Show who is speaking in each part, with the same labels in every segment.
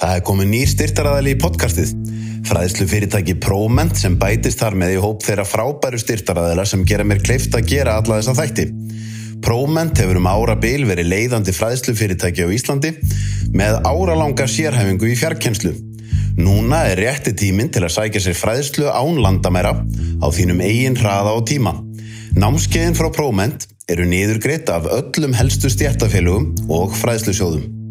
Speaker 1: Það er komið nýr styrtaræðali í podcastið. Fræðslu fyrirtæki Proment sem bætist þar með í hóp þeirra frábæru styrtaræðila sem gera mér kleift að gera alla þessa þætti. Proment hefur um ára bil verið leiðandi fræðslu fyrirtæki á Íslandi með áralanga sérhæfingu í fjarkenslu. Núna er rétti tíminn til að sækja sér fræðslu án landamæra á þínum eigin hraða og tíma. Námskeiðin frá Proment eru niðurgreitt af öllum helstu stjættafélugum og fræðslusjóðum.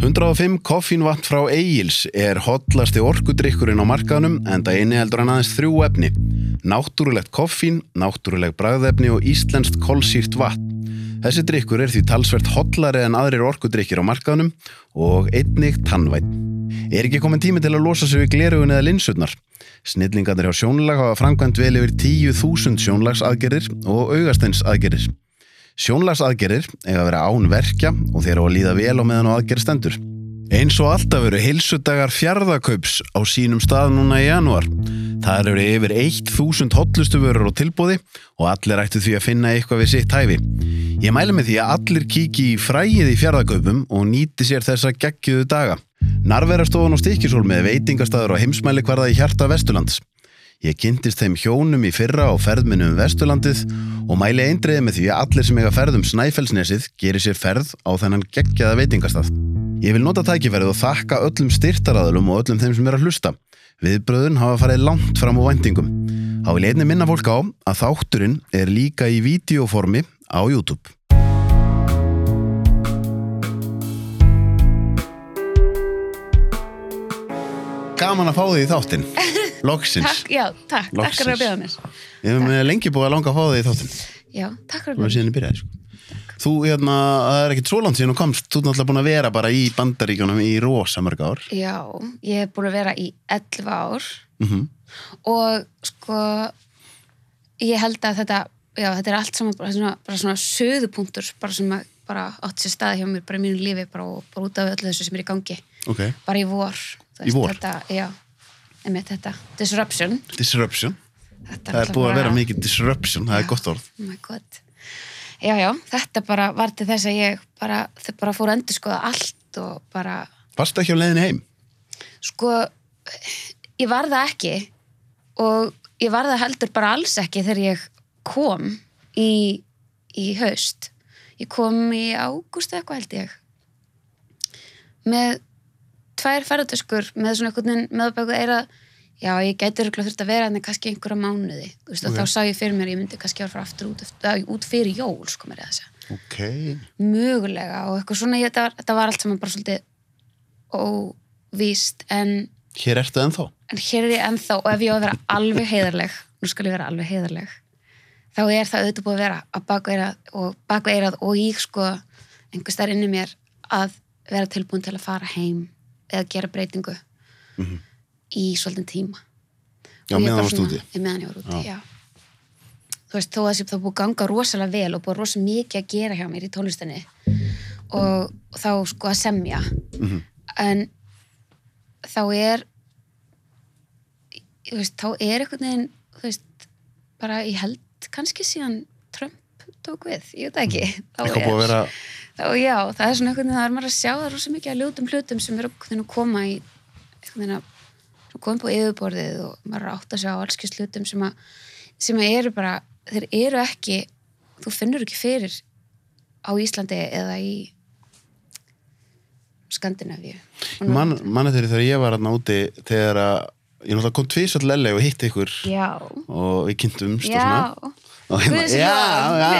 Speaker 1: 105 koffínvatt frá Egil's er hotlasti orkudrykkurinn á markaðnum en það inniheldur hann aðeins þrjú efni. Náttúrulegt koffín, náttúruleg bræðefni og íslenskt kolsýrt vatn. Þessi drykkur er því talsvert hotlari en aðrir orkudrykkir á markaðnum og einnig tannvætt. Er ekki komin tími til að losa sig við glerugun eða linsutnar? Snillingarnir hjá sjónlag hafa framkvæmt vel yfir 10.000 sjónlagsaðgerir og augasteinsaðgerir. Sjónlagsaðgerir eiga að vera án verkja og þeir eru að líða vel á meðan á aðgerð stendur. Eins og alltaf eru heilsudagar fjardakaups á sínum stað núna í janúar. Það eru yfir 1000 hotlustu vörur á tilbúði og allir ættu því að finna eitthvað við sitt hæfi. Ég mælu með því að allir kíki í fræið í fjardakaupum og nýti sér þessa geggiðu daga. Narverastofan og stikkisól með veitingastæður og heimsmæli hverða í hjarta Vesturlands. Ég kynntist þeim hjónum í fyrra á ferðminu um Vesturlandið og mæli eindriði með því að allir sem eiga ferð um Snæfellsnesið gerir sér ferð á þennan geggjaða veitingastað. Ég vil nota tækifærið og þakka öllum styrtaraðulum og öllum þeim sem er að hlusta. Viðbröðun hafa farið langt fram á vendingum. Há vil einni minna fólk á að þátturinn er líka í videoformi á YouTube. Gaman að fá þig í þáttinn. Loksins.
Speaker 2: Takk, já, takk, takk
Speaker 1: Loksins.
Speaker 2: fyrir að byrja mér
Speaker 1: Ég hef með lengi búið að langa að fá þig í þáttinn.
Speaker 2: Já, takk fyrir
Speaker 1: Það var
Speaker 2: að byrja
Speaker 1: síðan ég byrjaði, sko. Þú, hérna, það er ekkert svo langt síðan þú komst. Þú er náttúrulega búin að vera bara í bandaríkjunum í rosa mörg ár.
Speaker 2: Já, ég hef búin að vera í 11 ár
Speaker 1: Mm
Speaker 2: og sko ég held að þetta já, þetta er allt saman bara svona, bara svona söðupunktur bara sem að bara átt sér stað hjá mér bara í mínu lífi bara, og bara út af öllu þessu sem er í gangi
Speaker 1: Ok.
Speaker 2: bara í vor þú
Speaker 1: Í vor?
Speaker 2: þetta, já, einmitt þetta disruption
Speaker 1: Disruption.
Speaker 2: þetta
Speaker 1: Það er búið að vera mikið disruption, það er
Speaker 2: Já.
Speaker 1: gott orð.
Speaker 2: oh my god já, já, þetta bara var til þess að ég bara, þau bara fór að endur skoða allt og bara
Speaker 1: Varstu ekki á leiðinni heim?
Speaker 2: sko ég var það ekki og ég var það heldur bara alls ekki þegar ég kom í, í haust ég kom í ágúst eitthvað held ég með tvær ferðartöskur með svona einhvern veginn meðbæku eira já, ég gæti örgulega þurft að vera en kannski einhverja mánuði veist,
Speaker 1: Ok.
Speaker 2: og þá sá ég fyrir mér að ég myndi kannski að fara aftur út, eftir, út fyrir jól sko mér að þess
Speaker 1: Ok.
Speaker 2: mögulega og eitthvað svona ég, þetta, var, þetta var allt saman bara svolítið óvíst en
Speaker 1: Hér ertu ennþá.
Speaker 2: en hér er ég ennþá og ef ég á að vera alveg heiðarleg nú skal ég vera alveg heiðarleg þá er það auðvitað búið að vera að baku eirað og, baku eirað og ég sko einhvers þar inni mér að vera tilbúin til að fara heim eða gera breytingu
Speaker 1: Mhm.
Speaker 2: í svolítinn tíma
Speaker 1: Já, meðan varst
Speaker 2: svona-
Speaker 1: úti.
Speaker 2: í meðan ég var úti,
Speaker 1: Já.
Speaker 2: já, þú veist, þó að það búið ganga rosalega vel og búið rosa mikið að gera hjá mér í tónlistinni og, og þá sko að semja
Speaker 1: Mhm.
Speaker 2: en þá er þú veist, þá er veginn þú veist, bara ég held kannski síðan Trump tók við, ég veit ekki. Þá
Speaker 1: Eitthvað búið að vera,
Speaker 2: þá, já, það er svona veginn það er maður að sjá það rosa mikið að ljótum hlutum sem eru að koma í koma upp á yfirborðið og maður er að átta sig á allskist hlutum sem að, sem að eru bara þeir eru ekki, þú finnur ekki fyrir á Íslandi eða í Skandinavíu. Og
Speaker 1: man, manni þegar þegar ég var hérna úti þegar að, ég náttúrulega kom tvís all LA og hitti ykkur
Speaker 2: Já,
Speaker 1: og við kynntumst og
Speaker 2: já.
Speaker 1: svona. Og hérna, já, já.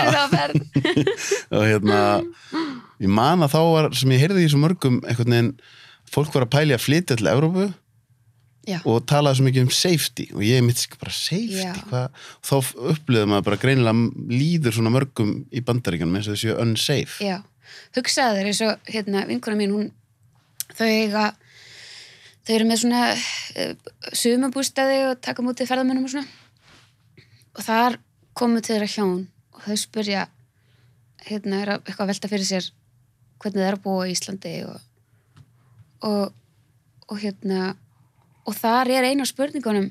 Speaker 1: og hérna, ég man að þá var, sem ég heyrði í svo mörgum, einhvern veginn, fólk var að pæli að flytja til Evrópu
Speaker 2: Já,
Speaker 1: og talaði svo mikið um safety. Og ég mitt sko bara safety, hvað? Þá upplöðum maður bara greinilega líður svona mörgum í bandaríkjanum eins og þessu unsafe.
Speaker 2: Já. Hugsaðu þér eins og hérna vinkona mín hún þau eiga þau eru með svona uh, sumabústaði og taka mútið ferðamönnum og svona. Og þar komu til þeirra hjón og þau spurja hérna er að eitthvað að velta fyrir sér hvernig það er að búa í Íslandi og, og, og hérna og þar er eina af spurningunum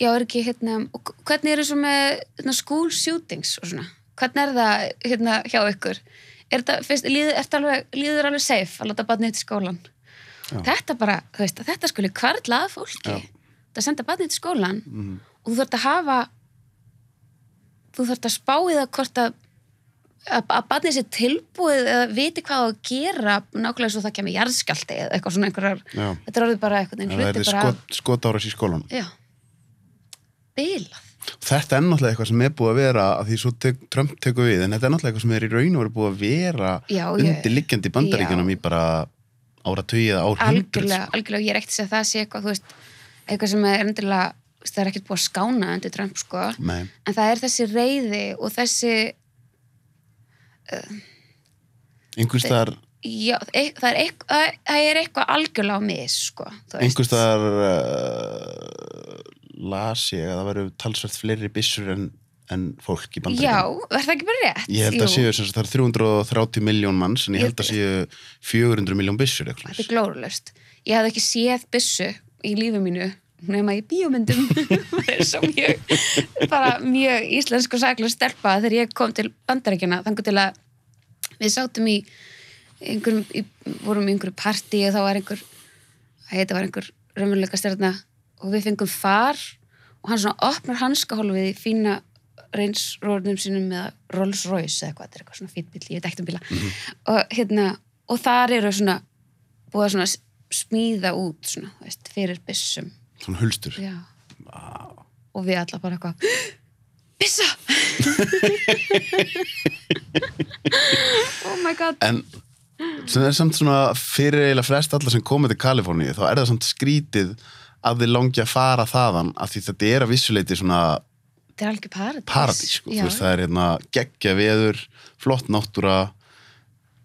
Speaker 2: já er ekki hérna hvernig er þessu með hérna, school shootings og svona hvernig er það hérna hjá ykkur er þetta, fyrst, líður, ertu alveg, líður alveg safe að láta barnið til skólan
Speaker 1: Já.
Speaker 2: þetta bara, þú veist, þetta skuli kvarla að fólki,
Speaker 1: Já.
Speaker 2: þetta senda barnið til skólan
Speaker 1: Mhm.
Speaker 2: og þú þarft að hafa þú þarft að spá í það hvort að að, að barnið sé tilbúið eða viti hvað að gera nákvæmlega svo það kemur jarðskjálti eða eitthvað svona einhverjar
Speaker 1: Já.
Speaker 2: þetta er orðið bara eitthvað
Speaker 1: Það
Speaker 2: hluti bara
Speaker 1: skot, skotáras í skólan.
Speaker 2: já, bilað
Speaker 1: Þetta er náttúrulega eitthvað sem er búið að vera að því svo tek, Trump tekur við, en þetta er náttúrulega eitthvað sem er í raun og verið búið að vera
Speaker 2: Já,
Speaker 1: undirliggjandi í bandaríkjunum
Speaker 2: já.
Speaker 1: í bara áratugið eða árhundruð.
Speaker 2: algjörlega, algjörlega, ég er ekkert að að það sé eitthvað veist, eitthvað sem er veist, það er ekkert búið að skána undir Trump sko
Speaker 1: Nei,
Speaker 2: en það er þessi reyði og þessi
Speaker 1: einhvers staðar,
Speaker 2: já, e það, er eitthvað, það er- eitthvað algjörlega á mis sko, þú veist.
Speaker 1: einhvers staðar uh, las ég að það veru talsvert fleiri byssur en, en fólk í
Speaker 2: Já,
Speaker 1: bandaríkjunum.
Speaker 2: er það ekki bara rétt?
Speaker 1: Ég held að séu, sem sagt, það er 330 miljón manns, en ég held að séu 400 miljón eitthvað.
Speaker 2: Þetta er glórulöst. Ég hafði ekki séð byssu í lífi mínu nema í það er svo mjög bara mjög íslensk og saklega stelpa þegar ég kom til bandarækjana þannig til að við sátum í einhverjum, í, vorum í einhverju partí og þá var einhver að þetta var einhver raunveruleika stjörna og við fengum far og hann svona opnar hanskahólfið í fína reynsróðnum sínum með Rolls Royce eða eitthvað, þetta er eitthvað svona fýtt bíl, ég veit ekkert um bíla. Og hérna, og þar eru svona búið að svona smíða út svona, veist, fyrir byssum
Speaker 1: Svona hulstur.
Speaker 2: já. Og við alla bara eitthvað byssa oh my god.
Speaker 1: En sem er samt svona fyrir eiginlega flest alla sem komið til Kaliforníu þá er það samt skrítið að þið langi að fara þaðan af því þetta er að vissuleiti svona
Speaker 2: þetta er algjör paradís.
Speaker 1: Paradís sko. Veist, það er hérna geggja veður, flott náttúra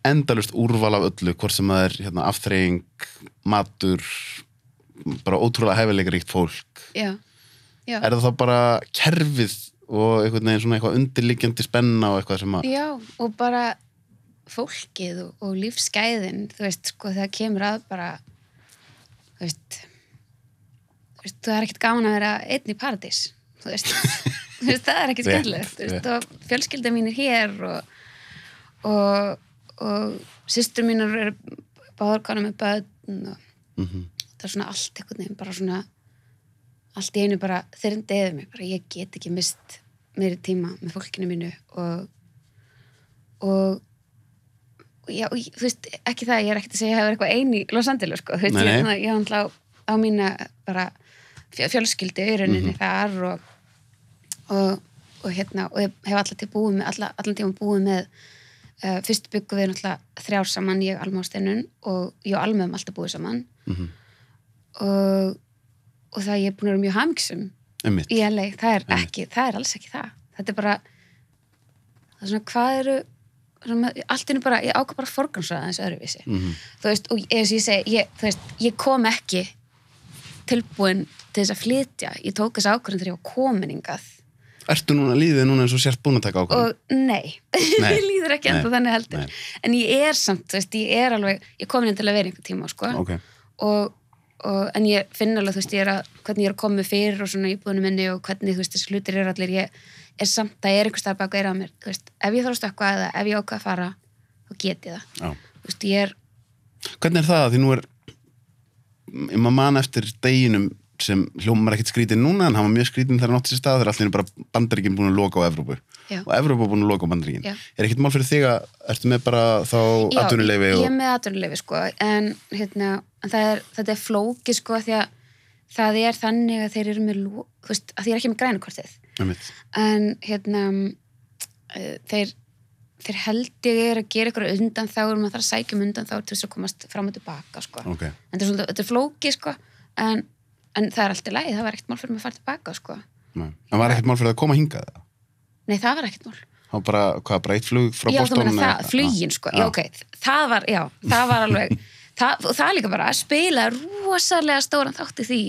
Speaker 1: endalust úrval af öllu hvort sem það er hérna, afþreying matur bara ótrúlega hefileikaríkt fólk.
Speaker 2: Já, já.
Speaker 1: er það þá bara kerfið og einhvern veginn svona eitthvað undirliggjandi spenna og eitthvað sem að
Speaker 2: já, og bara fólkið og, og lífsgæðin þú veist, sko, þegar kemur að bara þú veist þú veist, það er ekkert gaman að vera einn í paradís þú veist, þú veist það er ekkert skemmtilegt þú veist, og fjölskylda mín er hér og og, og systur mínar eru báður konu með börn og
Speaker 1: mm
Speaker 2: það er svona allt einhvern veginn bara svona allt í einu bara þyrndi eða mig bara ég get ekki mist meiri tíma með fólkinu mínu og og já, og þú veist, ekki það, ég er ekkert að segja að ég hefur eitthvað eini Los Angeles, sko, þú veist,
Speaker 1: nei.
Speaker 2: ég, ég, ég hann á, á mína bara fjö- fjölskyldu í rauninni þar og, og, og hérna, og ég hef alltaf til búið með, alla, allan tíma búið með uh, fyrst byggum við náttúrulega þrjár saman, ég, Alma og ég hefum alltaf búið saman
Speaker 1: -hmm.
Speaker 2: Og, og það ég er búin að vera mjög
Speaker 1: einmitt.
Speaker 2: í LA, það er
Speaker 1: Einmitt.
Speaker 2: ekki, það er alls ekki það. Þetta er bara það er svona, hvað eru allt inni bara, ég ákvað bara að forgansraða þessu öðruvísi.
Speaker 1: Mhm.
Speaker 2: þú veist, og eins og ég segi ég, þú veist, ég kom ekki tilbúin til þess að flytja. Ég tók þess ákvörðin þegar ég var kominingað
Speaker 1: Ertu núna líðið núna eins og sért búin að taka ákvörðun?
Speaker 2: og nei,
Speaker 1: Nei.
Speaker 2: ég líður ekki enda þannig heldur.
Speaker 1: Nei.
Speaker 2: en ég er samt, þú veist, ég er alveg ég er komin inn til að vera einhver tíma, sko.
Speaker 1: Ok,
Speaker 2: og, og, en ég finn alveg, þú veist, ég er að, hvernig ég er að koma fyrir og svona íbúðinu minni og hvernig, þú veist, þessi hlutir eru allir, ég er samt að ég er einhver starf baka eira á mér, þú veist, ef ég þarf að stökkva eða ef ég ákvað að fara, þá get ég það.
Speaker 1: Já.
Speaker 2: þú veist, ég er,
Speaker 1: Hvernig er það að því nú er ég maður man eftir deginum sem hljómar ekkert skrítin núna en hann var mjög skrítin þegar hann átti sér stað þegar allir bara bandaríkin búin að loka á Evrópu.
Speaker 2: Já,
Speaker 1: og Evrópu búin að loka á bandaríkin.
Speaker 2: Já.
Speaker 1: Er ekkert mál fyrir þig að ertu með bara þá
Speaker 2: já
Speaker 1: atvinnuleifi
Speaker 2: ég,
Speaker 1: og
Speaker 2: ég er með atvinnuleifi, sko en hérna, en það er, þetta er flóki, sko, því að það er þannig að þeir eru með, þú veist, að því ég er ekki með grænukortið en hérna uh, þeir þeir held ég er að gera ykkur undan þá maður þarf að sækja um undan þá til þess að komast fram og tilbaka sko.
Speaker 1: Ok,
Speaker 2: en þetta er, er flóki sko. en, en það er alltaf lægi það var ekkert mál fyrir mig að fara tilbaka sko.
Speaker 1: Nei. en var ekkert mál fyrir það að koma hingað eða?
Speaker 2: nei það var ekkert mál
Speaker 1: þá bara, hvað, bara eitt flug frá
Speaker 2: já þú meina það, flugin sko. já,
Speaker 1: Já.
Speaker 2: ok, það var, já, það var alveg það, og það líka bara spila rosalega stóran þátt í því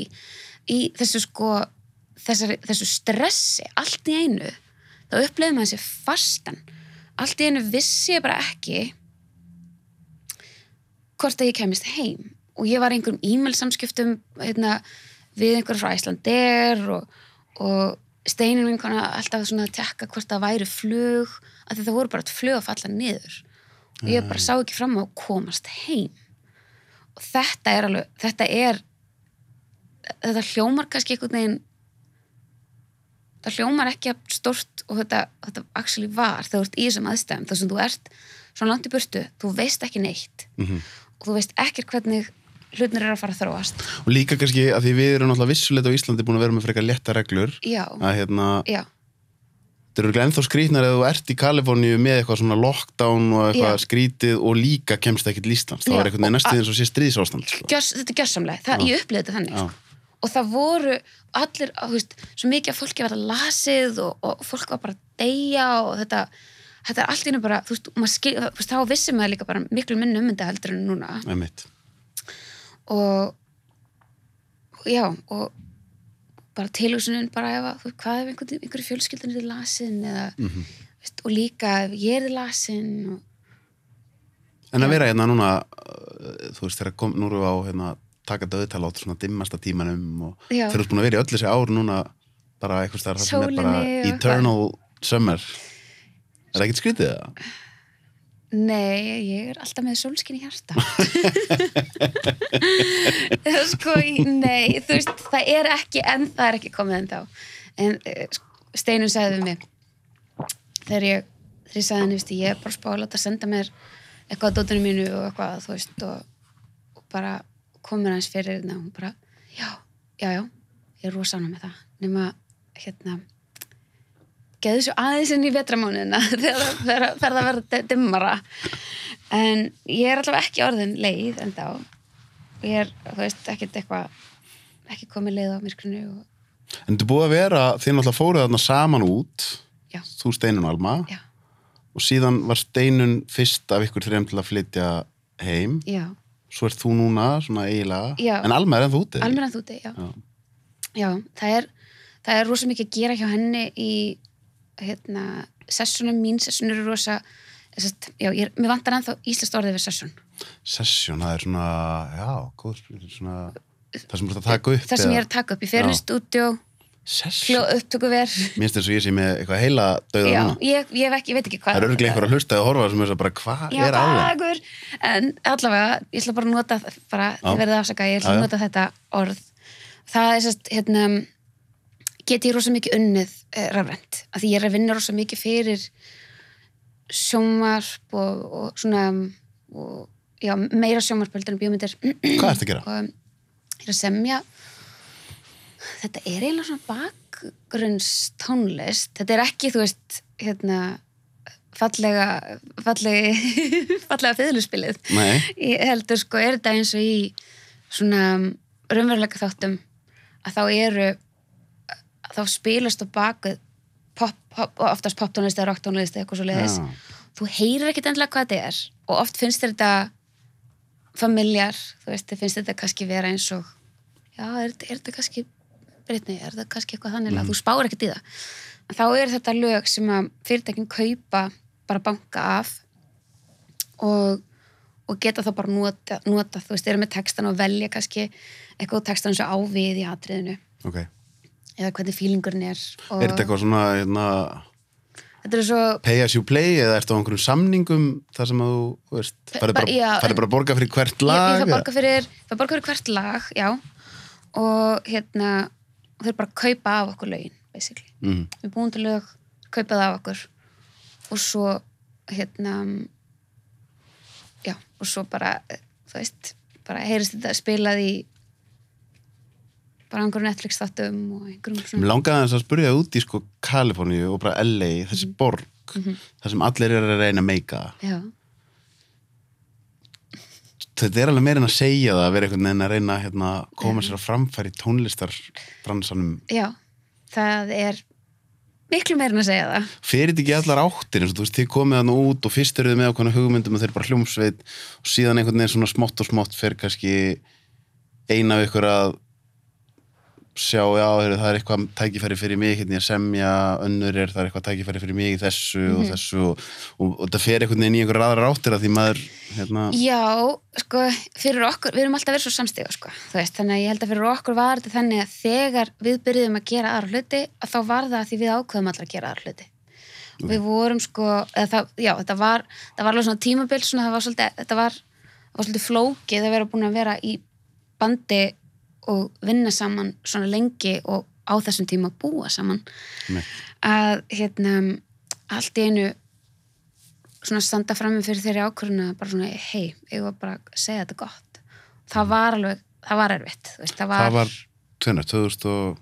Speaker 2: í þessu sko þessari, þessu stressi allt í einu, þá uppleiði maður sér fastan. Allt í einu vissi ég bara ekki hvort að ég kemist heim. Og ég var í einhverjum e-mail samskiptum hérna, við einhverjum frá Æslander og, og steinin vinkona alltaf svona að tekka hvort það væri flug af því það voru bara flug að falla niður. Og ég bara sá ekki fram á að komast heim og þetta er alveg þetta er þetta hljómar kannski einhvern veginn það hljómar ekki jafn stórt og þetta, þetta actually var þegar þú ert í þessum aðstæðum þar sem þú ert svona langt í burtu, þú veist ekki neitt.
Speaker 1: Mhm.
Speaker 2: og þú veist ekkert hvernig hlutnir er að fara að þróast.
Speaker 1: Og líka kannski að því við erum náttúrulega vissulegt á Íslandi búin að vera með frekar létta reglur
Speaker 2: já,
Speaker 1: að hérna,
Speaker 2: já,
Speaker 1: þetta eru ennþá skrítnar eða þú ert í Kaliforníu með eitthvað svona lockdown og eitthvað
Speaker 2: Já.
Speaker 1: skrítið og líka kemst ekki til Íslands, þá
Speaker 2: Já,
Speaker 1: er eitthvað
Speaker 2: og
Speaker 1: næstuð
Speaker 2: a-
Speaker 1: eins og sé stríðsástand sko.
Speaker 2: Gjörs, þetta er gjörsamlega, það, ég upplýði þetta þannig
Speaker 1: Já.
Speaker 2: sko. og það voru allir, þú veist, svo mikið að fólki var að lasið og, og fólk var bara að deyja og þetta, þetta er allt í einu bara, þú veist, skil, þá vissi maður líka bara miklu minni um þetta heldur en núna
Speaker 1: Einmitt.
Speaker 2: og og já, og bara tilhugsunin bara ef að, hvað ef einhver, einhverju fjölskyldunni er lasin eða,
Speaker 1: Mhm.
Speaker 2: veist, og líka ef ég er lasin og,
Speaker 1: En að vera hérna núna uh, þú veist, þegar kom, nú erum við á hérna, taka döðtala át svona dimmasta tímanum og þeir eru búin að vera í öll þessi ár núna bara eitthvað sem er bara
Speaker 2: Sólinni og
Speaker 1: eternal summer Er það ekkert skrítið það?
Speaker 2: Nei, ég er alltaf með sólskinn í hjarta. Sko, nei, þú veist, það er ekki, en það er ekki komið en þá. En eh, sko, Steinun sagði við mig, þegar ég, þegar ég sagði henni, ég er bara spála að senda mér eitthvað að dóttunum mínu og eitthvað, þú veist, og, og bara komur hans fyrir hérna, og hún bara, já, já, já, ég er rosa ánum með það, nema, hérna, geðu svo aðeins inn í vetramánuðina þegar það fer að- verða dimmara. En ég er allavega ekki orðin leið en þá ég er, þú veist, ekkert eitthvað ekki komið leið á myrkrinu og,
Speaker 1: En er búið að vera, þið náttúrulega fóruð þarna saman út
Speaker 2: já,
Speaker 1: þú Steinun Alma.
Speaker 2: Já,
Speaker 1: og síðan var Steinun fyrst af ykkur þreim til að flytja heim.
Speaker 2: Já.
Speaker 1: Svo ert þú núna, svona eiginlega en Alma er ennþá úti.
Speaker 2: Almenna þúti, já.
Speaker 1: Já.
Speaker 2: já það er, það er rosa mikið að gera hjá henni í hérna, sessunum, mín sessun eru rosa sest, já, ég er, mér vantar ennþá íslenskt orðið við sessun.
Speaker 1: Session, það er svona, já, góð svona, það sem þú ert að taka upp
Speaker 2: það sem ég er að taka upp, ég fer inn í stúdjó
Speaker 1: Session,
Speaker 2: hljóð upptökuver.
Speaker 1: Mér finnst þess að ég sé með eitthvað heila döða
Speaker 2: já, ég, ég, ekki, ég veit ekki hvað
Speaker 1: Það er örglega einhver að hlusta og horfa sem er bara, hvað er á
Speaker 2: dagur, en allavega, ég ætla bara að nota, bara,
Speaker 1: Já.
Speaker 2: þið verðið afsaka, ég ætla að nota þetta orð. Það er sérst, hérna, get ég rosa mikið unnið eh, rafrænt, af því ég er að vinna rosa mikið fyrir sjómarp og, og svona, og, já, meira sjómarp heldur en bíómyndir.
Speaker 1: Hvað ertu að gera?
Speaker 2: Og ég er að semja, þetta er eiginlega svona bakgrunnstónlist, þetta er ekki, þú veist, hérna, fallega, fallega fiðluspilið.
Speaker 1: Nei,
Speaker 2: Ég heldur sko, er þetta eins og í svona raunveruleika þáttum að þá eru þá spilast á baku pop, pop, oftast poptónlist eða rocktónlist eða eitthvað svo leiðis.
Speaker 1: Já.
Speaker 2: Þú heyrir ekkit endilega hvað þetta er og oft finnst þetta familjar, þú veist, finnst þetta kannski vera eins og já, er, er þetta kannski Britney, er þetta kannski eitthvað þannig að þú spáir ekkert í það. En þá er þetta lög sem að fyrirtækin kaupa bara banka af og, og geta þá bara nota, nota þú veist, eru með textan og velja kannski eitthvað úr textan og ávið í atriðinu
Speaker 1: ok
Speaker 2: eða hvernig fílingurinn er og
Speaker 1: Er þetta eitthvað svona, hérna,
Speaker 2: þetta er svo
Speaker 1: pay as you play eða ertu á einhverjum samningum þar sem að þú, veist, farið bara,
Speaker 2: Já,
Speaker 1: farið bara að borga fyrir hvert
Speaker 2: ég,
Speaker 1: lag?
Speaker 2: ég það
Speaker 1: eða?
Speaker 2: borga fyrir, það borga fyrir hvert lag, já og hérna og þeir bara kaupa af okkur lögin basically,
Speaker 1: Mhm.
Speaker 2: við búum til lög kaupa það af okkur og svo hérna já, og svo bara þú veist, bara heyrist þetta spilað í bara einhverjum Netflix þáttum og einhverjum
Speaker 1: Mér
Speaker 2: svona
Speaker 1: langaði þess að spurja út í sko Kaliforníu og bara LA, þessi
Speaker 2: Mhm.
Speaker 1: borg þar sem allir eru að reyna að meika
Speaker 2: já,
Speaker 1: þetta er alveg meira en að segja það að vera einhvern veginn að reyna að hérna, koma sér að framfæri tónlistarfransanum
Speaker 2: já, það er miklu meira en að segja það.
Speaker 1: Fyrir þetta ekki allar áttir eins og þú veist, þið komið hann út og fyrst eru þið með okkur hugmyndum og þeir bara hljómsveit og síðan einhvern veginn svona smátt og smátt fer kannski eina af ykkur að sjá, já, heyrðu, það er eitthvað tækifæri fyrir mig, hérna ég semja önnur er, það er eitthvað tækifæri fyrir mig í þessu
Speaker 2: Mhm.
Speaker 1: og þessu og, og, og það fer einhvern veginn í einhver aðra ráttir að því maður hérna,
Speaker 2: Já, sko, fyrir okkur, við erum alltaf verið svo samstiga, sko, þú veist, þannig að ég held að fyrir okkur var þetta þannig að þegar við byrjuðum að gera aðra hluti, að þá var það að því við ákveðum allar að gera aðra hluti. Og við vorum, sko, eða það, já, þetta var, það var alveg svona tímabil, svona, það var svolítið, að að og vinna saman svona lengi og á þessum tíma búa saman.
Speaker 1: Nei.
Speaker 2: að hérna allt í einu svona standa frammi fyrir þeirri ákvörðuna bara svona, hei, ég var bara að segja þetta gott. Það var alveg, það var erfitt veist, það var,
Speaker 1: var tvenar, 2000 og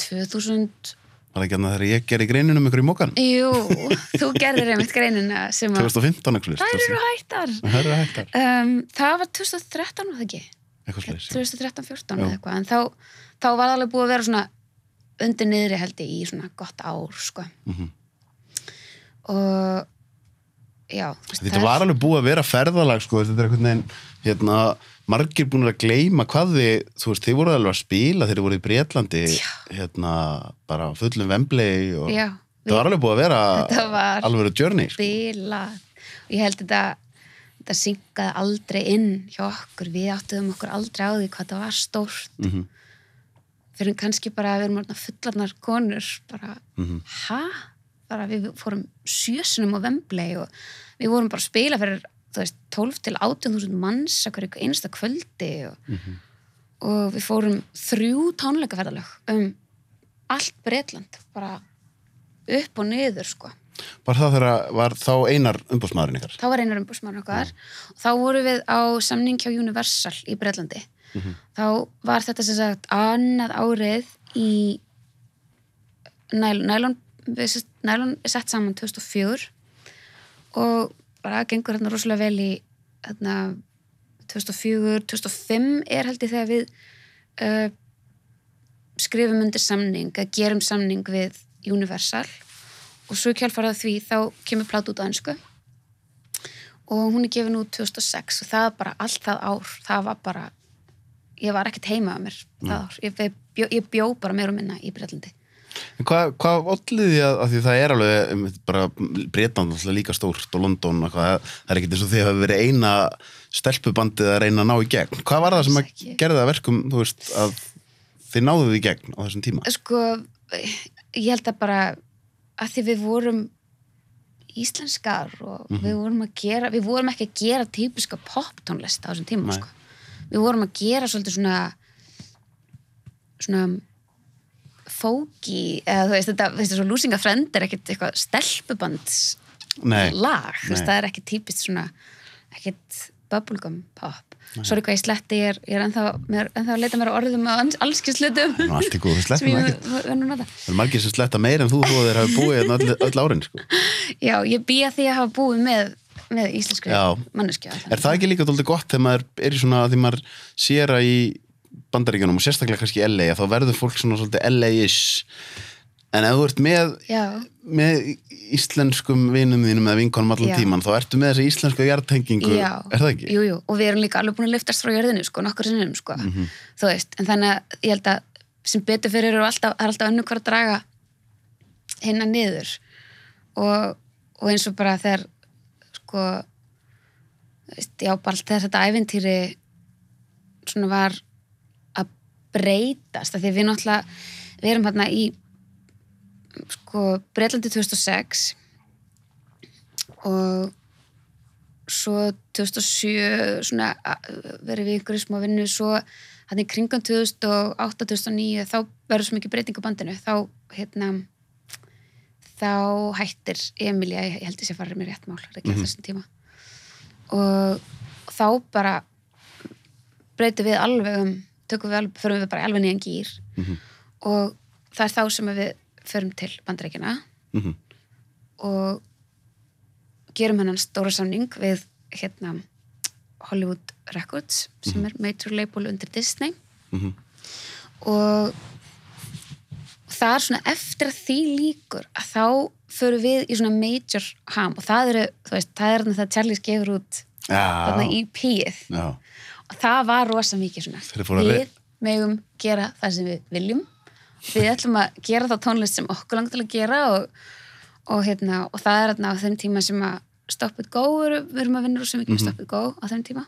Speaker 2: 2000
Speaker 1: var það ekki annað þegar ég gerði greinunum ykkur í mókan
Speaker 2: jú, þú gerðir einmitt greinina sem að
Speaker 1: 2015 eitthvað
Speaker 2: þær eru hættar.
Speaker 1: Það eru hættar,
Speaker 2: um, það var 2013 var það ekki 2013-14
Speaker 1: Já.
Speaker 2: eða eitthvað en þá, þá var það alveg búið að vera svona undir niðri held ég í svona gott ár sko
Speaker 1: Mhm.
Speaker 2: og já veist,
Speaker 1: þetta var alveg búið að vera ferðalag sko, þetta er einhvern veginn hérna, margir búin að gleyma hvað þið, þú veist, þið voru alveg að spila þeir voru í Breitlandi hérna, bara fullum vemblei og
Speaker 2: já,
Speaker 1: það var alveg búið að vera alveg journey sko.
Speaker 2: ég held þetta þetta syngaði aldrei inn hjá okkur við áttuðum okkur aldrei á því hvað það var stórt
Speaker 1: Mhm.
Speaker 2: fyrir kannski bara að við erum fullarnar konur bara,
Speaker 1: Mhm.
Speaker 2: ha? bara við fórum sjösunum á Vembley og við vorum bara að spila fyrir þú veist, 12 til 18.000 manns okkur einasta kvöldi og,
Speaker 1: Mhm.
Speaker 2: og við fórum þrjú tónleikaferðalög um allt Bretland bara upp og niður sko
Speaker 1: var það þegar var þá einar umbúsmaðurinn ykkar?
Speaker 2: Þá var einar umbúsmann okkar. Og þá vorum við á samning hjá Universal í Breitlandi þá var þetta sem sagt annað árið í sett- Nylon er sett saman 2004 og bara gengur hérna rosalega vel í hérna 2004, 2005 er held ég þegar við uh, skrifum undir samning að gerum samning við Universal og svo kjálfarað því þá kemur plát út á ennsku og hún er gefin út 2006 og það er bara allt það ár. Það var bara, ég var ekkert heima að mér það ár, ég, ég, bjó, ég bjó bara meir og minna í Breitlandi
Speaker 1: En hvað, hvað olliði að, að því það er alveg um, bara Bretland alltaf líka stórt og London og hvað, það er ekkert eins og þið hafa verið eina stelpubandið að reyna að ná í gegn. Hvað var það sem að gerði það að verkum þú veist að þið náðuð í gegn á þessum tíma?
Speaker 2: Sko, ég held að bara að því við vorum íslenskar og við vorum að gera við vorum ekki að gera típiska poptónlist á þessum tíma
Speaker 1: Nei.
Speaker 2: sko. við vorum að gera svolítið svona svona fóki, eða þú veist þetta, veist, svo Losing a Friend er ekkert eitthvað stelpubands
Speaker 1: Nei,
Speaker 2: lag, þú veist,
Speaker 1: nei.
Speaker 2: það er ekki típist svona, ekkert bubblegum pop sorry hvað ég sletti, ég er, ég er ennþá, mér, ennþá að leita mér á orðum og allskjörslutum
Speaker 1: Nú, allt í góðu, við
Speaker 2: að nota
Speaker 1: það er margir sem sletta meir en þú þó að þeir hafi búið hérna öll, öll árin sko.
Speaker 2: já, ég býja því að hafa búið með með íslensku
Speaker 1: Já.
Speaker 2: manneskja
Speaker 1: er það ekki líka dóldi gott þegar maður er í svona því maður sér að í bandaríkjunum og sérstaklega kannski LA þá verður fólk svona svolítið LA-ish en ef þú ert með með íslenskum vinum þínum eða vinkonum allan
Speaker 2: Já.
Speaker 1: tíman, þá ertu með þessa íslensku hjartengingu, er það ekki?
Speaker 2: jú, jú, og við erum líka alveg búin að liftast frá jörðinu sko, nokkur sinnum sko,
Speaker 1: Mhm.
Speaker 2: þú veist en þannig að ég held að sem betur fyrir eru alltaf, er alltaf önnur hvar að draga hinna niður og, og eins og bara þegar sko veist, já, bara allt þetta æventýri svona var að breytast því við náttúrulega við erum hérna í sko Breitlandi 2006 og svo 2007 svona verið við ykkur í smá vinnu svo hann í kringum 2008-2009 þá verður svo mikið breyting á bandinu þá hérna þá hættir Emilia, ég held ég sé farið mér rétt mál ekki mm þessum tíma. Og þá bara breytum við alveg um tökum við alveg, förum við bara alveg nýjan gýr og það er þá sem við förum til bandaríkina
Speaker 1: Mhm.
Speaker 2: og gerum hennan stóra samning við hérna Hollywood Records sem er major label undir Disney.
Speaker 1: Mhm.
Speaker 2: og það er svona eftir að því líkur að þá förum við í svona major ham og það eru, þú veist, það er það Charlie gefur út
Speaker 1: Já,
Speaker 2: í píið
Speaker 1: já,
Speaker 2: og það var rosa mikið svona.
Speaker 1: Re-
Speaker 2: megum gera það sem við viljum við ætlum að gera þá tónlist sem okkur langt til að gera og, og, hérna, og það er hérna á þeim tíma sem að Stop It Go, við við erum að vinna sem ekki með Stop It Go á þeim tíma.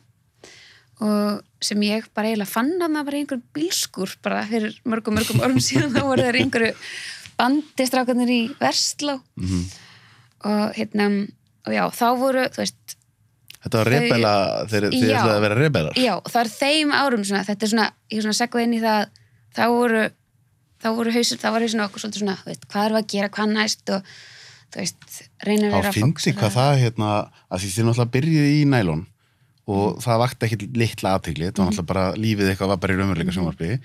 Speaker 2: Og sem ég bara eiginlega fann að það var einhver bílskur bara fyrir mörgum, mörgum orðum síðan. Þá voru þeir einhverju bandistrákanir í Versló. Og hérna og já, þá voru, þú veist
Speaker 1: Þetta var rebela, þeir, ætlaði að vera rebelar.
Speaker 2: já, það er þeim árum svona, þetta er svona, ég er svona að segja inn í það þá voru þá voru hausur, þá var hausinu okkur svolítið svona þú veist, hvað við að gera, hvað næst og þú veist, reyna að
Speaker 1: Þá
Speaker 2: vera
Speaker 1: fyndi hvað það hérna, að því þið náttúrulega byrjuði í nælon og
Speaker 2: Mhm.
Speaker 1: það vakti ekki litla aðtegli, þetta var náttúrulega bara lífið eitthvað var bara í
Speaker 2: Mhm.
Speaker 1: raunveruleika sjónvarpi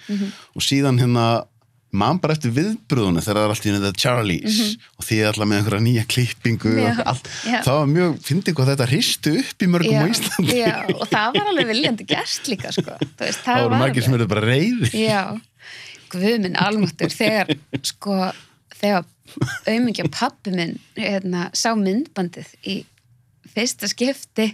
Speaker 1: og síðan hérna mann bara eftir viðbröðunni þegar það er allt í þetta Charlies og því alltaf með einhverja nýja klippingu
Speaker 2: Mhm.
Speaker 1: Og allt, það var mjög, fyndi hvað þetta hristu upp í mörgum
Speaker 2: já,
Speaker 1: á Íslandi
Speaker 2: já, og það var alveg viljandi gert líka sko. Veist,
Speaker 1: það voru
Speaker 2: var
Speaker 1: margir sem eru bara reyði
Speaker 2: Já, guð minn almáttur þegar sko þegar aumingja pappi minn hérna, sá myndbandið í fyrsta skipti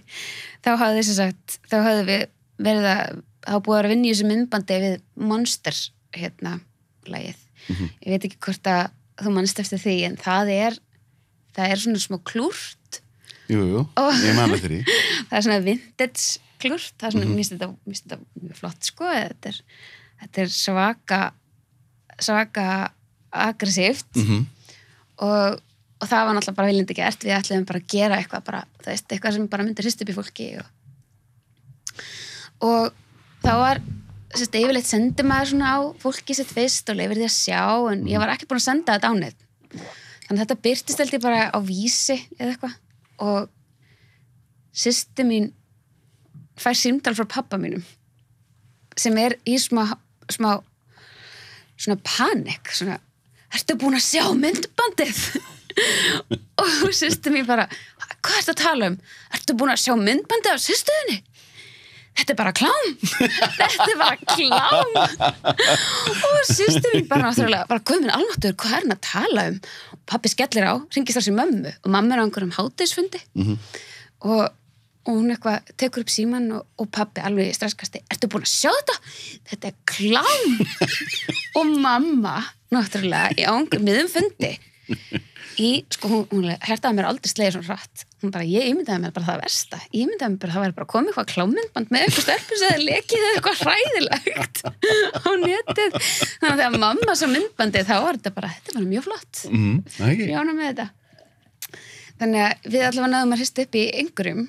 Speaker 2: þá hafði þess að sagt þá hafði við verið að þá búið að vinna í þessu myndbandi við Monster hérna lagið ég veit ekki hvort að þú mannst eftir því en það er það er svona smá klúrt
Speaker 1: Jú, jú,
Speaker 2: Ó.
Speaker 1: ég man eftir því
Speaker 2: það er svona vintage klúrt það er svona, mm -hmm. mér finnst þetta mjög flott sko, þetta er, þetta er svaka svaka aggressíft.
Speaker 1: Mm
Speaker 2: og, og það var náttúrulega bara viljandi gert. Við ætlum bara að gera eitthvað bara, veist, eitthvað sem bara myndir hrist upp í fólki og, og þá var sérst, yfirleitt sendi maður svona á fólki sitt fyrst og leifir því að sjá en ég var ekki búin að senda þetta á net þannig að þetta byrtist ég bara á vísi eða eitthvað. Og sýsti mín fær símdal frá pappa mínum sem er í smá, smá svona panik svona, ertu búin að sjá myndbandið? Og sýsti mín bara hvað ertu að tala um? Ertu búin að sjá myndbandið af sýstuðinni þetta er bara klám. Þetta er bara klám. Og sýsti mín bara náttúrulega bara hvað minn almáttur, hvað er hann að tala um? Og pappi skellir á, ringist þar sem mömmu og mamma er á einhverjum hátegisfundi og, og hún eitthvað tekur upp síman og, og pappi alveg í stresskasti ertu búin að sjá þetta? þetta er klám. Og mamma náttúrulega í ángum miðum fundi. Í, sko hún, hún hertaði mér aldrei slegið svona hratt. Hún bara, ég ímyndaði mér bara það versta. Ég ímyndaði mér bara að það væri bara komið eitthvað klámyndband með eitthvað sem hefði lekið eða eitthvað hræðilegt á netið. Þannig að þegar mamma svo myndbandið þá var þetta bara, þetta bara mjög flott.
Speaker 1: Mm,
Speaker 2: ég ánum með þetta. Þannig að við allavega náðum að hrista upp í einhverjum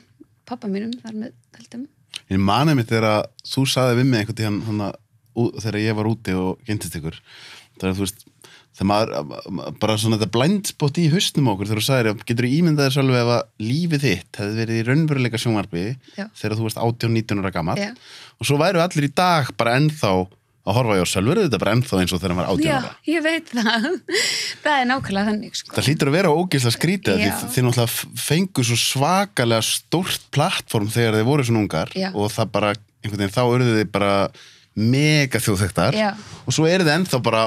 Speaker 2: pappa mínum þar með heldum
Speaker 1: Ég manið mitt þegar að þú saði við mig einhvern tíðan hana, þegar ég var úti og gentist ykkur. Það er þú veist þegar maður, bara svona þetta blindspot í hausnum á okkur þegar þú sagðir, getur þú ímyndað þér svolítið ef að lífið þitt hefði verið í raunveruleika sjónvarpi þegar þú varst 18-19 ára gammal og svo væru allir í dag bara ennþá að horfa á sjálfur þetta bara ennþá eins og þegar maður 18
Speaker 2: já,
Speaker 1: ára
Speaker 2: ég veit það það er nákvæmlega þannig sko.
Speaker 1: Það hlýtur að vera ógeðslega skrítið því
Speaker 2: Já.
Speaker 1: þið náttúrulega fengu svo svakalega stórt plattform þegar þið voru svona ungar
Speaker 2: Já.
Speaker 1: og það bara, einhvern veginn, þá eruðu þið bara mega þjóðþektar
Speaker 2: Já.
Speaker 1: og svo eru þið ennþá bara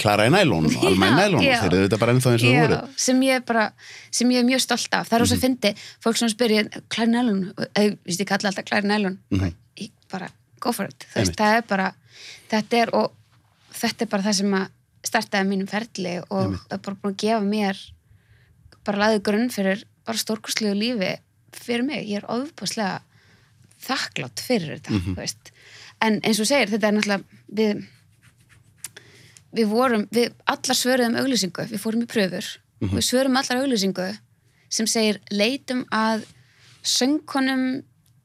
Speaker 1: klara í nælón og alma í
Speaker 2: Já,
Speaker 1: nælón
Speaker 2: já.
Speaker 1: þeir eru þetta bara ennþá eins og
Speaker 2: Já,
Speaker 1: voru
Speaker 2: sem ég bara sem ég er mjög stolt af, það er ós að fyndi fólk sem spyrir, klæri nælun eða, víst, ég kalla alltaf klæri nælun ég bara, go for it, veist, það er bara þetta er og þetta er bara það sem að startaði mínum ferli og það er bara búin að gefa mér bara laðið grunn fyrir bara stórkurslegu lífi fyrir mig, ég er ofbúslega þakklátt fyrir þetta, þú veist. En eins og segir, þetta er náttúrulega við við vorum, við allar svöruðum auglýsingu, við fórum í pröfur. Og við svörum allar auglýsingu sem segir leitum að söngkonum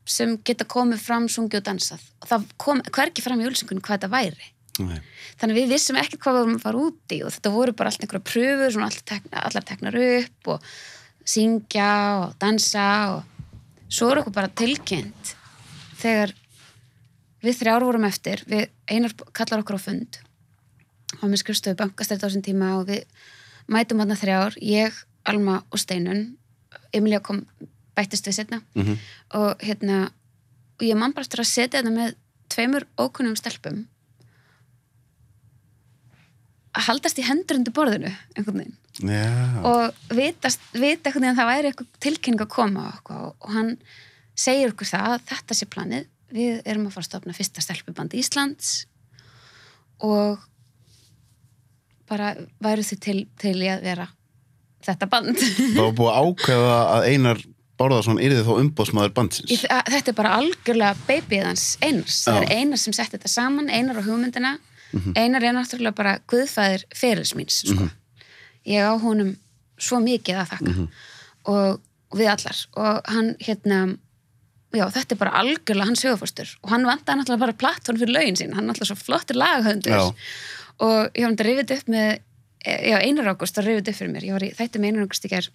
Speaker 2: sem geta komið fram, sungið og dansað. Og það kom hvergi fram í auglýsingunni hvað þetta væri.
Speaker 1: Nei.
Speaker 2: þannig við vissum ekki hvað við vorum að fara út í og þetta voru bara allt einhverja pröfur svona allar, tekna, allar teknar upp og syngja og dansa og svo er okkur bara tilkynnt þegar við þrjár vorum eftir. Við einar kallar okkur á fund. Og með skrifstöðu bankastrætt á þessum tíma og við mætum hann þrjár ég, Alma og Steinun Emilia kom bættist við setna
Speaker 1: Mhm.
Speaker 2: og hérna og ég man bara eftir að setja þetta með tveimur ókunnum stelpum. Að haldast í hendur undir borðinu einhvern veginn.
Speaker 1: Já,
Speaker 2: og vitast, vita einhvern veginn að það væri eitthvað tilkynning að koma og, eitthvað, og hann segir okkur það að þetta sé planið. Við erum að fara að stofna fyrsta stelpuband Íslands. Og bara væru þið til, til í að vera þetta band.
Speaker 1: Það var búið að ákveða að Einar Bárðarsson yrði þá umbóðsmaður bandsins.
Speaker 2: þetta er bara algjörlega babyð hans Einars, það
Speaker 1: Já.
Speaker 2: er Einar sem setti þetta saman Einar og hugmyndina. Einar er náttúrulega bara guðfæðir ferils míns sko. ég á honum svo mikið að þakka. Og, og við allar. Og hann hérna já, þetta er bara algjörlega hans hugafórstur og hann vandaði náttúrulega bara plattform fyrir lögin sín. Hann er náttúrulega svo flottur laghöndur
Speaker 1: Já.
Speaker 2: og ég var hann að rifið upp með já, Einar Ágúst að rifið upp fyrir mér. Ég var í þætti með Einar Ágúst í gær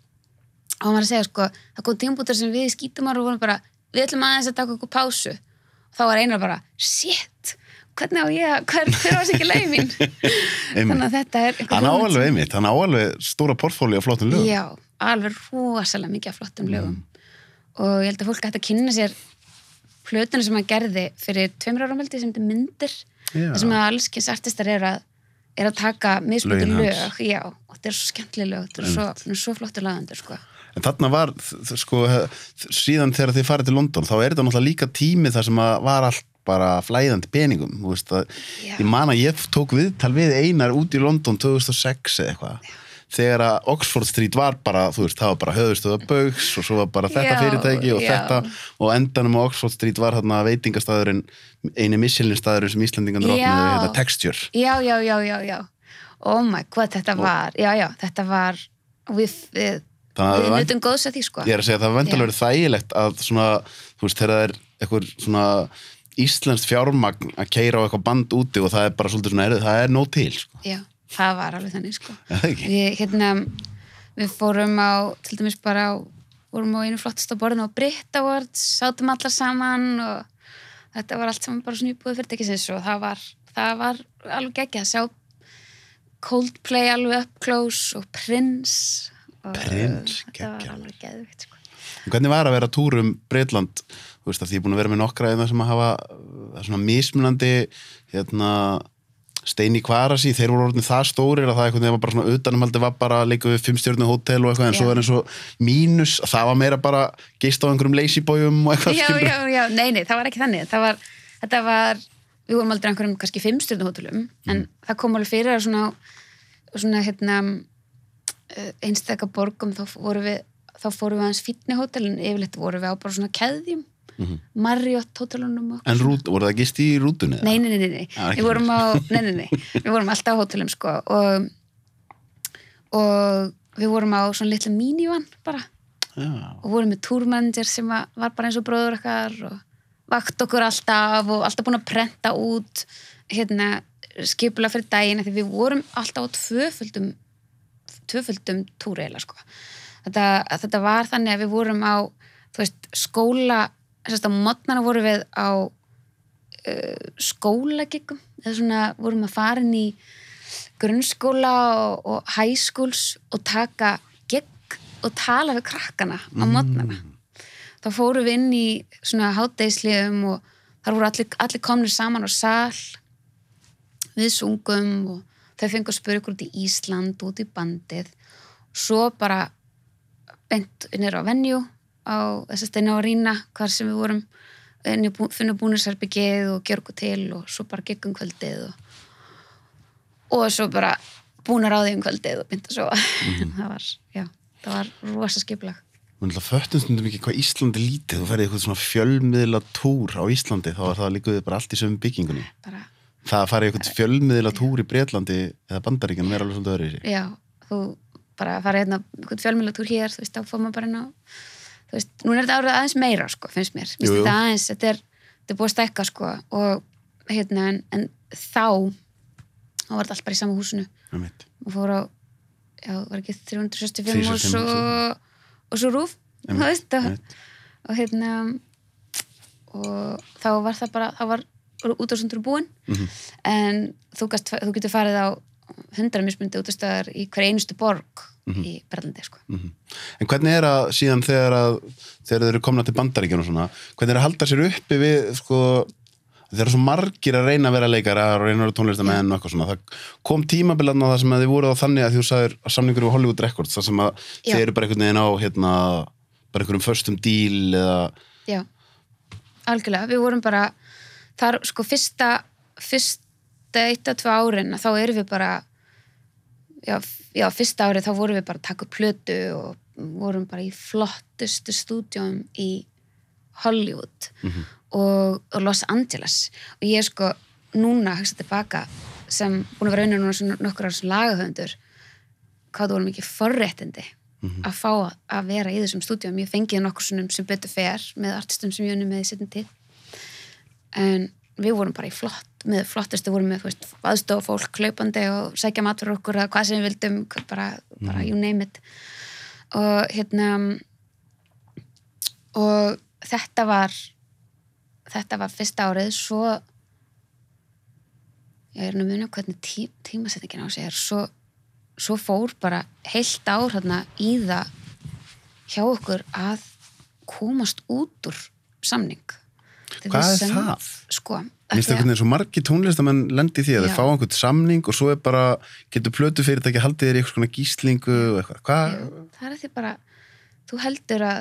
Speaker 2: og hann var að segja sko, það kom tímbútur sem við skítum og vorum bara, við ætlum aðeins að taka okkur pásu. Og þá var Einar bara shit, hvernig á ég að hver, hver var þessi ekki leið mín? Þannig að þetta er
Speaker 1: Hann á alveg einmitt, hann á alveg stóra portfóli á flottum lögum.
Speaker 2: Já, alveg rosalega mikið af flottum lögum. Og ég held að fólk ætti að kynna sér plötuna sem hann gerði fyrir tveimur ára meldi sem þetta er myndir það sem að allskins artistar er að er að taka
Speaker 1: Lögin
Speaker 2: lög. Já, og þetta er svo skemmtileg lög þetta er svo, svo flottur lagandur sko.
Speaker 1: En þarna var, sko, síðan þegar þið farið til London, þá er þetta náttúrulega líka tími þar sem að var allt bara flæðandi peningum, ég man að ég tók við einar út í London 2006 eða eitthvað. Þegar að Oxford Street var bara, þú veist, það var bara höfðustuða bauks og svo var bara þetta
Speaker 2: Já,
Speaker 1: fyrirtæki og
Speaker 2: já.
Speaker 1: þetta og endanum á Oxford Street var hérna veitingastæðurinn, eini misselinstæðurinn sem Íslandingarnir opniðu, hérna Texture.
Speaker 2: já, já, já, já, já. Oh my god, þetta var já, já, þetta var við, við,
Speaker 1: að
Speaker 2: við nutum góðs að því sko
Speaker 1: Ég er að segja að það var vendalega þægilegt að svona, þú veist, þegar það er eitthvað svona íslenskt fjármagn að keira á eitthvað band úti og það er bara svolítið svona erið, það er nóg til, sko.
Speaker 2: já, það var alveg þannig sko
Speaker 1: Er ekki?
Speaker 2: við, hérna, við fórum á til dæmis bara á vorum á einu flottasta borðinu á Brit Awards sátum allar saman og þetta var allt saman bara svona íbúið fyrirtækisins og það var, það var alveg geggjað að sjá Coldplay alveg up close og Prince og
Speaker 1: Prince,
Speaker 2: þetta var alveg geðvikt sko.
Speaker 1: Hvernig var að vera að túra um Breitland, þú veist, að því ég er búin að vera með nokkra eða sem að hafa uh, svona mismunandi, hérna, Steini Kvarasi, þeir voru orðin það stórir að það einhvern veginn var bara svona utanumhaldi var bara að leika við fimmstjörnu hótel og eitthvað en
Speaker 2: Já.
Speaker 1: svo er eins og mínus, það var meira bara geist á einhverjum lazyboyum og eitthvað
Speaker 2: já,
Speaker 1: skilurðu.
Speaker 2: já, já, nei, nei, það var ekki þannig það var, þetta var, við vorum aldrei einhverjum kannski fimmstjörnu hótelum, en það kom alveg fyrir að svona, svona hérna eh, einstaka borgum þá vorum við, þá fórum við aðeins fínni hótelin, yfirleitt vorum við á bara svona keðjum, Marriott hótelunum
Speaker 1: En rút, voru það gist í rútunni?
Speaker 2: Nei, nei, nei, nei.
Speaker 1: Ah,
Speaker 2: Við vorum á, nei, nei, nei, við vorum alltaf á hótelum, sko, og, og við vorum á svona litla mínivan bara,
Speaker 1: Já.
Speaker 2: og vorum með túrmanager sem var bara eins og bróður okkar og vakt okkur alltaf og alltaf búin að prenta út hérna skipula fyrir daginn því við vorum alltaf á tvöföldum tvöföldum túri eða sko. Þetta, þetta var þannig að við vorum á veist skóla að mótnana vorum við á uh, skólagigum eða svona vorum að fara inn í grunnskóla og, og high schools og taka gig og tala við krakkana á mótnana þá fórum við inn í svona hátdeisliðum og þar voru allir, allir komnir saman á sal. Við sungum og þau fengu að spura ykkur út í Ísland, út í bandið. Svo bara bent nýra á venju á þess að steina á Rína hvar sem við vorum. Finna búnisarbyggið og okkur til og svo bara geggum kvöldið og, og svo bara búnar á því um kvöldið og bynda svo það var, já, það var rosa skiplag
Speaker 1: Við náttúrulega föttum stundum ekki hvað Íslandi lítið, þú ferði eitthvað svona fjölmiðla túr á Íslandi, þá var það líka við bara allt í sömu byggingunni.
Speaker 2: bara,
Speaker 1: Það að fara í eitthvað fjölmiðla túr í Breitlandi eða Bandaríkjanum er alveg svolítið öðru
Speaker 2: já, þú bara fara hérna, einhvern fjölmjölatúr hér þú veist, þá fór maður bara inn á þú veist, núna er þetta árið aðeins meira, sko, finnst mér.
Speaker 1: Jú, jú.
Speaker 2: þetta aðeins, þetta er, þetta er búið að stækka, sko og hérna, en, en þá þá var þetta allt bara í sama húsinu. Og fór á, já, var ekki 365 og
Speaker 1: 365
Speaker 2: svo og svo rúf, þú veist og hérna og þá var það bara þá var út á sundur búin
Speaker 1: Mhm.
Speaker 2: en þú, gast, þú getur farið á hundra mismundi útastöðar í hver einustu borg
Speaker 1: Mhm.
Speaker 2: í Berlandi sko.
Speaker 1: Mhm. En hvernig er að síðan þegar að þegar þeir eru komna til Bandaríkjana og svona, hvernig er að halda sér uppi við, sko, þeir eru svo margir að reyna að vera leikara og reyna að vera tónlistamenn og eitthvað svona. Það kom tímabilanna það sem að þið voru á þannig að þú sagðir að samningur við Hollywood Records, það sem að
Speaker 2: Já.
Speaker 1: þeir eru bara einhvern veginn á, hérna, bara einhverjum förstum díl eða,
Speaker 2: Já, algjörlega, við vorum bara þar sko fyrsta fyrst, fyrsta eitt að tvö árin þá erum við bara já, já, fyrsta árið þá vorum við bara að taka upp plötu og vorum bara í flottustu stúdjum í Hollywood og, og Los Angeles. Og ég er sko núna hugsa tilbaka sem búin að vera unnur núna nokkur ára sem lagahöndur hvað það voru mikið forréttindi að fá að vera í þessum stúdíum ég fengið nokkur sem betur fer með artistum sem ég unni með í setjum tíð en við vorum bara í flott með flottustu vorum með veist, aðstofa fólk hlaupandi og sækja mat fyrir okkur eða hvað sem við vildum bara, bara you name it. Og hérna og þetta var þetta var fyrsta árið. Svo ég er nú að muna hvernig tí, tímasetningin á sig er svo, svo fór bara heilt ár hérna í það hjá okkur að komast út úr samning
Speaker 1: Hvað er það?
Speaker 2: Sko,
Speaker 1: Mér finnst
Speaker 2: því að-
Speaker 1: einhvern veginn svo margi tónlistamenn lendi því að
Speaker 2: Já.
Speaker 1: þeir fá einhvern samning og svo er bara, getur plötu fyrirtæki haldið þér í eitthvað svona gíslingu og eitthvað. Hvað?
Speaker 2: Já, það er því bara þú heldur að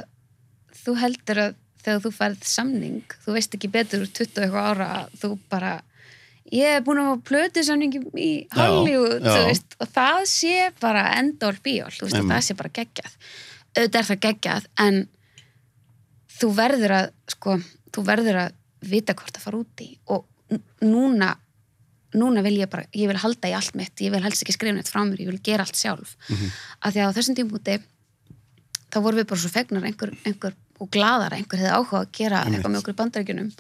Speaker 2: þú heldur að þegar þú færð samning þú veist ekki betur úr 20 og eitthvað ára að þú bara ég er búin að fá plötu samning í
Speaker 1: Já,
Speaker 2: Hollywood
Speaker 1: já.
Speaker 2: þú veist, og það sé bara endól bíól, þú veist, það sé bara geggjað auðvitað er það geggjað en þú verður að sko, þú verður að vita hvort að fara út í og núna núna vil ég bara, ég vil halda í allt mitt ég vil helst ekki skrifa neitt frá mér, ég vil gera allt sjálf af því að á þessum tímpúti þá vorum við bara svo fegnar einhver, einhver og gladar að einhver hefði áhuga að gera
Speaker 1: Einmitt.
Speaker 2: eitthvað með okkur í bandaríkjunum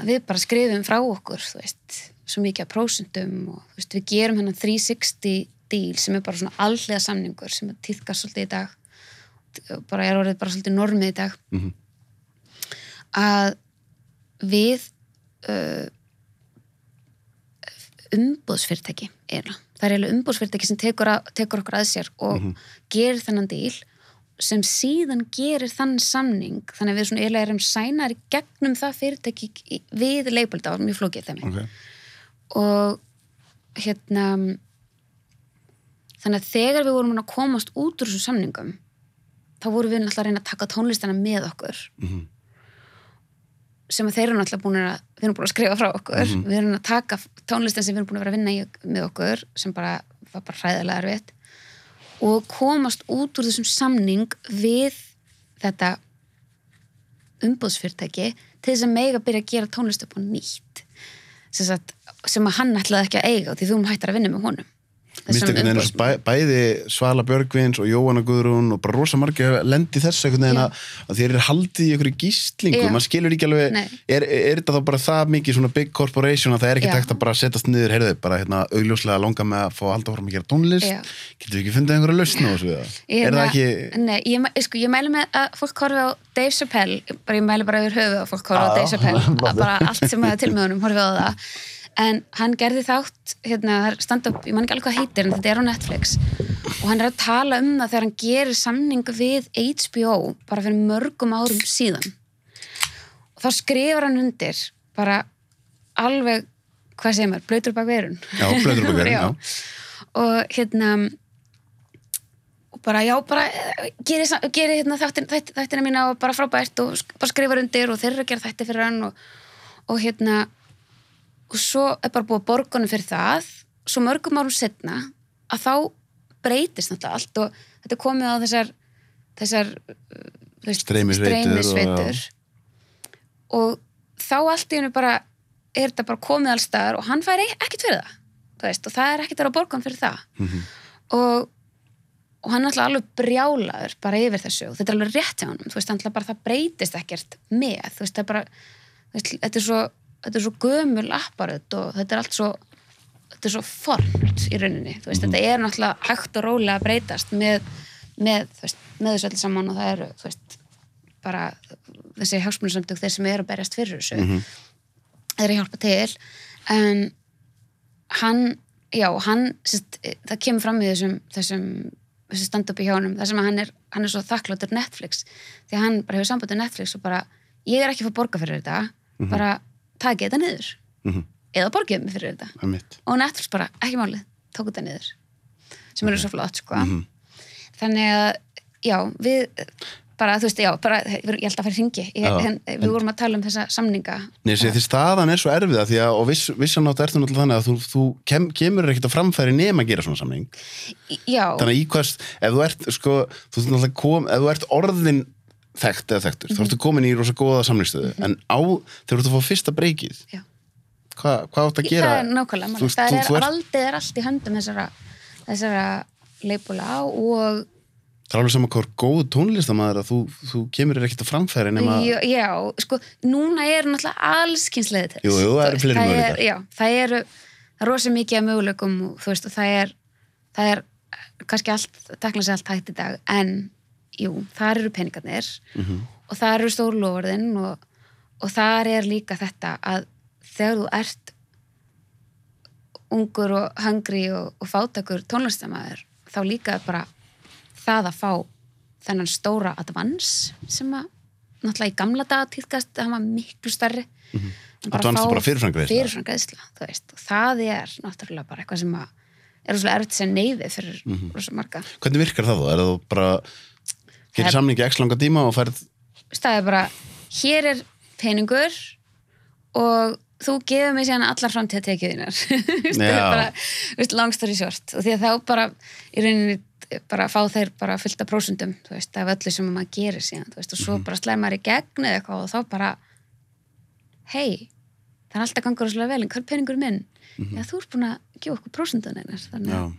Speaker 2: að við bara skrifum frá okkur þú veist, svo mikið af prósentum og veist, við gerum hennan 360 díl sem er bara svona allega samningur sem er týðkast svolítið í dag bara er orðið bara svolítið normið í dag
Speaker 1: Mhm.
Speaker 2: Að við uh, umbúðsfyrirtæki er það. Er eiginlega umbúðsfyrirtæki sem tekur, að, tekur okkur að sér og gerir þennan díl sem síðan gerir þann samning þannig að við svona eiginlega erum sænar gegnum það fyrirtæki við það var mjög flókið þeim
Speaker 1: Ok.
Speaker 2: og hérna þannig að þegar við vorum að komast út úr þessum samningum þá vorum við náttúrulega að reyna að taka tónlistana með okkur
Speaker 1: Mhm.
Speaker 2: Sem að þeir eru náttúrulega búin að við erum búin að skrifa frá okkur. Við erum að taka tónlistan sem við erum búin að vera að vinna í, með okkur sem bara var bara hræðilega erfitt og komast út úr þessum samning við þetta umbúðsfyrirtæki til þess að mega byrja að gera tónlist upp á nýtt sem, sagt, sem að hann ætlaði ekki að eiga og því þú erum hættar að vinna með honum
Speaker 1: Bæ, bæði Svala Björgvins og Jóhanna Guðrún og bara rosa margir hafa lendi þessu einhvern veginn að, að þeir eru haldið í einhverju gíslingu,
Speaker 2: Já.
Speaker 1: maður skilur ekki alveg er, er þetta þá bara það mikið svona big corporation að það er ekki
Speaker 2: Já.
Speaker 1: tækt að bara setjast niður, heyrðu, bara hérna augljóslega langa með að fá að halda fórum að gera tónlist. Getur við ekki fundið einhverja lausn á þessu?
Speaker 2: Ég
Speaker 1: Er það
Speaker 2: meina-
Speaker 1: ekki
Speaker 2: Nei, ég, sko, ég mæli með að fólk horfi á Dave Chappelle, bara ég mæli bara yfir höfu að fólk horfi á Dave Chappelle, sem en hann gerði þátt, hérna, er stand-up ég man ekki alveg hvað heitir, en þetta er á Netflix. Og hann er að tala um það þegar hann gerir samning við HBO bara fyrir mörgum árum síðan. Og þá skrifar hann undir bara alveg hvað segir maður, blöytur bak verun
Speaker 1: Já, blautur bak verun, já.
Speaker 2: og hérna og bara já, bara eh, geri, sa- geri hérna, þættin, þætt, þættina mína og bara frábært og bara skrifar undir og þeir eru að gera þætti fyrir hann og, og hérna og svo er bara búið borgunum fyrir það svo mörgum árum setna að þá breytist náttúrulega allt og þetta er komið á þessar þessar
Speaker 1: Streymisveitur og-
Speaker 2: þá allt í hennu bara er þetta bara komið alls staðar og hann fær ekkert fyrir það veist, og það er ekkert að vera hann fyrir það
Speaker 1: Mhm.
Speaker 2: og, og hann er alltaf alveg brjálaður bara yfir þessu og þetta er alveg rétt hjá honum þú veist, hann alltaf bara það breytist ekkert með þú veist, það er bara veist, þetta, er svo, þetta er svo gömul apparöð og þetta er allt svo þetta er svo formt í rauninni veist, þetta er náttúrulega hægt og rólega að breytast með, með, veist, með þessu öll saman og það eru, veist bara þessi hagsmunarsamtök þeir sem eru að berjast fyrir þessu
Speaker 1: Mhm.
Speaker 2: þeir eru að hjálpa til. En hann, já, hann sérst, það kemur fram í þessum, þessum þessu stand-up í hjánum, það sem að hann er hann er svo þakkláttur Netflix því að hann bara hefur samband með Netflix og bara ég er ekki að fá borga fyrir þetta bara takið þetta niður.
Speaker 1: Mhm.
Speaker 2: eða borgið mig fyrir þetta.
Speaker 1: Það er mitt.
Speaker 2: og Netflix bara, ekki málið, tók þetta niður. Sem eru svo flott, sko.
Speaker 1: Mhm.
Speaker 2: þannig að, já, við bara, þú veist, já, bara, ég held að fara í ringi við vorum að tala um þessa samninga.
Speaker 1: Nei, sé, því staðan er svo erfiða því að, og viss, vissan átt ertu náttúrulega þannig að þú, þú kem, kemur ekkert að framfæri nema að gera svona samning.
Speaker 2: Já,
Speaker 1: þannig að í hvers, ef þú ert sko, þú kom, ef þú ert orðin þekkt eða þekktur, þá ertu komin í rosa góða samningstöðu, en á þegar þú ert að fá fyrsta breykið,
Speaker 2: já.
Speaker 1: hvað hva átt að gera?
Speaker 2: það er nákvæmlega,
Speaker 1: Þú
Speaker 2: það er,
Speaker 1: ert-
Speaker 2: valdið er allt í höndum þessara, þessara leipula og
Speaker 1: Það er alveg saman hvað er góð tónlistamæður að þú, þú kemur þér ekkert að framfæri nema
Speaker 2: já, já, sko, núna er náttúrulega allskynsleið til
Speaker 1: Jú, jú, það eru fleiri
Speaker 2: er,
Speaker 1: möguleikar.
Speaker 2: já, það eru er rosa mikið af möguleikum og þú veist, og það er það er kannski allt, tekla sig allt hægt í dag en, jú, þar eru peningarnir
Speaker 1: Mhm.
Speaker 2: og þar eru stórlóðurðin og, og þar er líka þetta að þegar þú ert ungur og hungri og, og fátakur tónlistamæður þá líka bara það að fá þennan stóra advans sem að náttúrulega í gamla daga týðkast það var miklu stærri mm
Speaker 1: Advance er Mhm. bara fyrirframgreiðsla.
Speaker 2: fyrirframgreiðsla þú veist, og það er náttúrulega bara eitthvað sem að er rosalega erfitt sem neyði fyrir mm
Speaker 1: Mhm.
Speaker 2: rosa marga
Speaker 1: Hvernig virkar það þá? Er það bara gerir samningi x langa tíma og færð
Speaker 2: er bara, hér er peningur og þú gefur mig síðan allar framtíða tekiðinar bara, story short. Og því að þá bara, í rauninni bara fá þeir bara fylgta prósundum þú veist, af öllu sem maður gerir síðan veist, og svo bara slæði maður í gegn eða eitthvað og þá bara hei, það er alltaf gangur rosalega vel en hvað er peningur minn? Já, þú ert búin að gefa okkur prósundun einar þannig, að-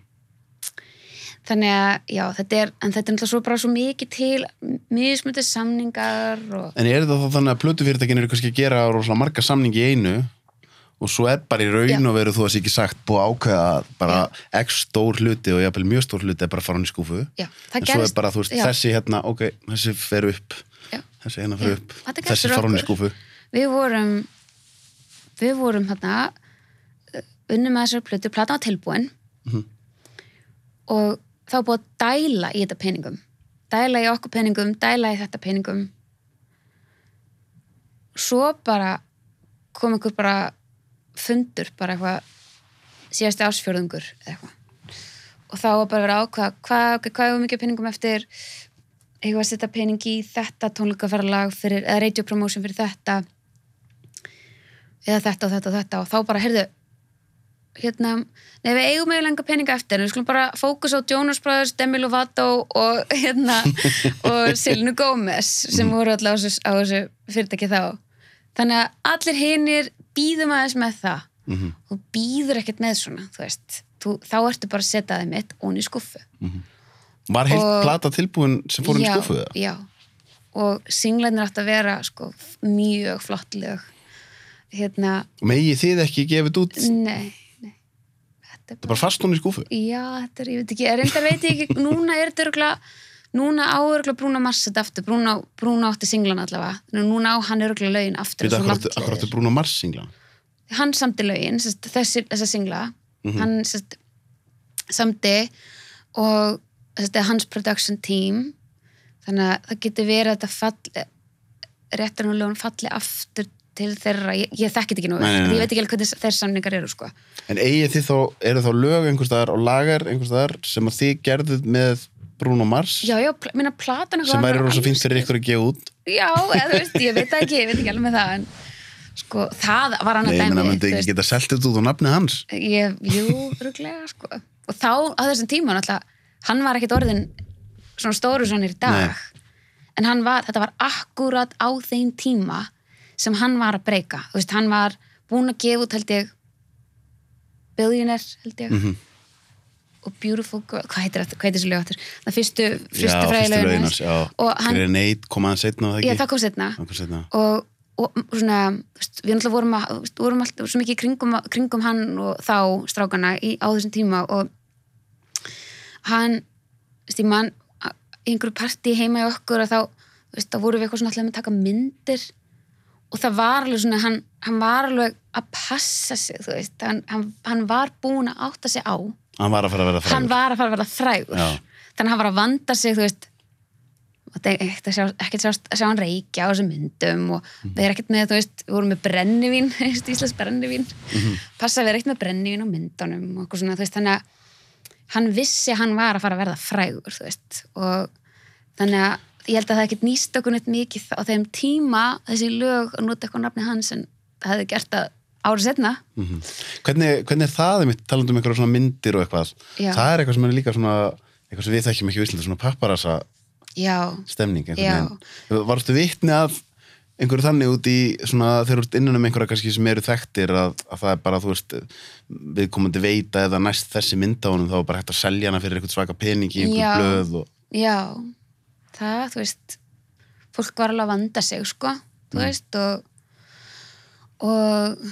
Speaker 2: þannig að, já, þetta er en þetta er náttúrulega svo bara svo mikið til mismöndið samningar og
Speaker 1: En er það þá þannig að plötufyrirtækin eru kannski að gera rosalega marga samningi í einu og svo er bara í raun og veru þú að sé ekki sagt búið að ákveða að bara x stór hluti og jafnvel mjög stór hluti er bara að fara hann í skúfu.
Speaker 2: Já,
Speaker 1: en svo er bara, þú veist,
Speaker 2: já.
Speaker 1: þessi hérna ok, þessi fer upp.
Speaker 2: Já.
Speaker 1: þessi hérna fer upp, þessi fara hann í skúfu.
Speaker 2: Við vorum við vorum hérna unnum með þessar plötu, platan var tilbúin.
Speaker 1: Mhm.
Speaker 2: og þá var búið að dæla í þetta peningum. Dæla í okkur peningum, dæla í þetta peningum. Svo bara kom einhver bara fundur bara eitthvað síðasti ásfjörðungur eitthvað. Og þá var bara að ákvaða hvað, okay, hvað er mikið peningum eftir? Eitthvað að setja pening í þetta tónleikaferðalag eða radio promotion fyrir þetta. Eða þetta og þetta og þetta. Og þá bara, heyrðu hérna, nei við eigum eiginlega enga peninga eftir, en við skulum bara fókus á Jonas Brothers, Demi Lovato og hérna, og Selinu Gomez sem voru alltaf á þessu, á þessu fyrirtæki þá. Þannig að allir hinir býðum aðeins með það.
Speaker 1: Mhm.
Speaker 2: og býður ekkert með svona þú veist, þú, þá ertu bara að setja þeim mitt onni í skuffu
Speaker 1: Var heilt
Speaker 2: Og-
Speaker 1: plata tilbúin sem fór hann í skúfu það?
Speaker 2: já, og singlarnir átt að vera sko, mjög flott lög. Hérna,
Speaker 1: Megi þið ekki gefið út?
Speaker 2: Nei þetta er
Speaker 1: er bara fast hún í skúfu
Speaker 2: Já, þetta er, ég veit ekki, reyndar veit ég ekki, núna er þetta örgulega, núna á örgulega Brúna Mars þetta aftur, Brúna, Brúna átti singlan allavega, núna á hann örgulega lögin aftur
Speaker 1: Við
Speaker 2: og langt
Speaker 1: akkurat
Speaker 2: liðir.
Speaker 1: Bruno Mars singla
Speaker 2: Hann samti lögin, þessi, þessa singla,
Speaker 1: Mhm.
Speaker 2: hann sest, samti og sest, hans production team, þannig að það getur verið að þetta falli, réttar nú lögum falli aftur til þeirra, ég, ég þekkit ekki nú,
Speaker 1: Nei, nei, nei.
Speaker 2: ég veit ekki alveg hvernig þeir samningar eru, sko.
Speaker 1: En eigið þið þá, eru þá lög einhvers staðar og lagar einhvers staðar sem að þið gerðuð með Bruno Mars?
Speaker 2: Já, já, minna platan
Speaker 1: sem væri rosa fínt fyrir ykkur að gefa út.
Speaker 2: Já, eða þú veist, ég veit ekki, ég veit ekki alveg með það en sko, það var hann
Speaker 1: Nei,
Speaker 2: að
Speaker 1: ég meina,
Speaker 2: dæmi
Speaker 1: myndi ekki geta selt þetta út á nafni hans?
Speaker 2: Ég, Jú, rúglega, sko. Og þá, á þessum tíma, náttúrulega hann var ekkit orðin svona stóru svona í dag. En hann var, þetta var akkurat á þeim tíma sem hann var að breyka. Veist, hann var búinn að gefa út held ég Billionaire, held ég.
Speaker 1: Mhm.
Speaker 2: og Beautiful Girl, hvað heitir þetta, hvað heitir þessu lög aftur? það fyrstu, fyrstu fræði
Speaker 1: fyrstu
Speaker 2: lögin
Speaker 1: lögin
Speaker 2: hans.
Speaker 1: hans, já.
Speaker 2: Og hann,
Speaker 1: kom aðeins setna
Speaker 2: já, það kom setna og, og svona, veist, við náttúrulega vorum, að, veist, vorum alltaf svo mikið kringum, kringum hann og þá strákana í, á þessum tíma. Og hann, mann að- í einhverju partí heima í okkur og þá, þá vorum við eitthvað svona alltaf með að taka myndir og það var alveg svona, hann, hann var alveg að passa sig, þú veist, hann, hann, hann var búin að átta sig á
Speaker 1: Hann var að fara að frægur
Speaker 2: var að fara að verða frægur
Speaker 1: Já.
Speaker 2: þannig að hann var að vanda sig þú veist er ekkert að sjá, ekkert sjá, að sjá hann reykja á þessum myndum og
Speaker 1: Mhm.
Speaker 2: við erum ekkert með, þú veist, við vorum með brennivín Íslands brennivín
Speaker 1: Mhm.
Speaker 2: passa að við erum ekkert með brennivín á myndunum og eitthvað svona, þú veist, þannig að hann vissi hann var að fara að verða frægur þú veist, og þannig að ég held að það ekkert nýst okkur neitt mikið á þeim tíma þessi lög að nota eitthvað nafni hans en það hefði gert það árið setna
Speaker 1: Hvernig, hvernig er það, einmitt, talandi um eitthvað svona myndir og eitthvað,
Speaker 2: Já.
Speaker 1: það er eitthvað sem er líka svona, eitthvað sem við þekkjum ekki Íslandi, svona papparasa
Speaker 2: já,
Speaker 1: stemning. Varstu vitni að einhverju þannig út í svona þegar þú ert innan um einhverja kannski sem eru þekktir að, að það er bara, þú veist, viðkomandi veita eða næst þessi mynd á honum þá er bara hægt að selja hana fyrir eitthvað svaka pening í
Speaker 2: Já.
Speaker 1: einhver blöð og
Speaker 2: já það, þú veist fólk var alveg að vanda sig, sko þú veist og og,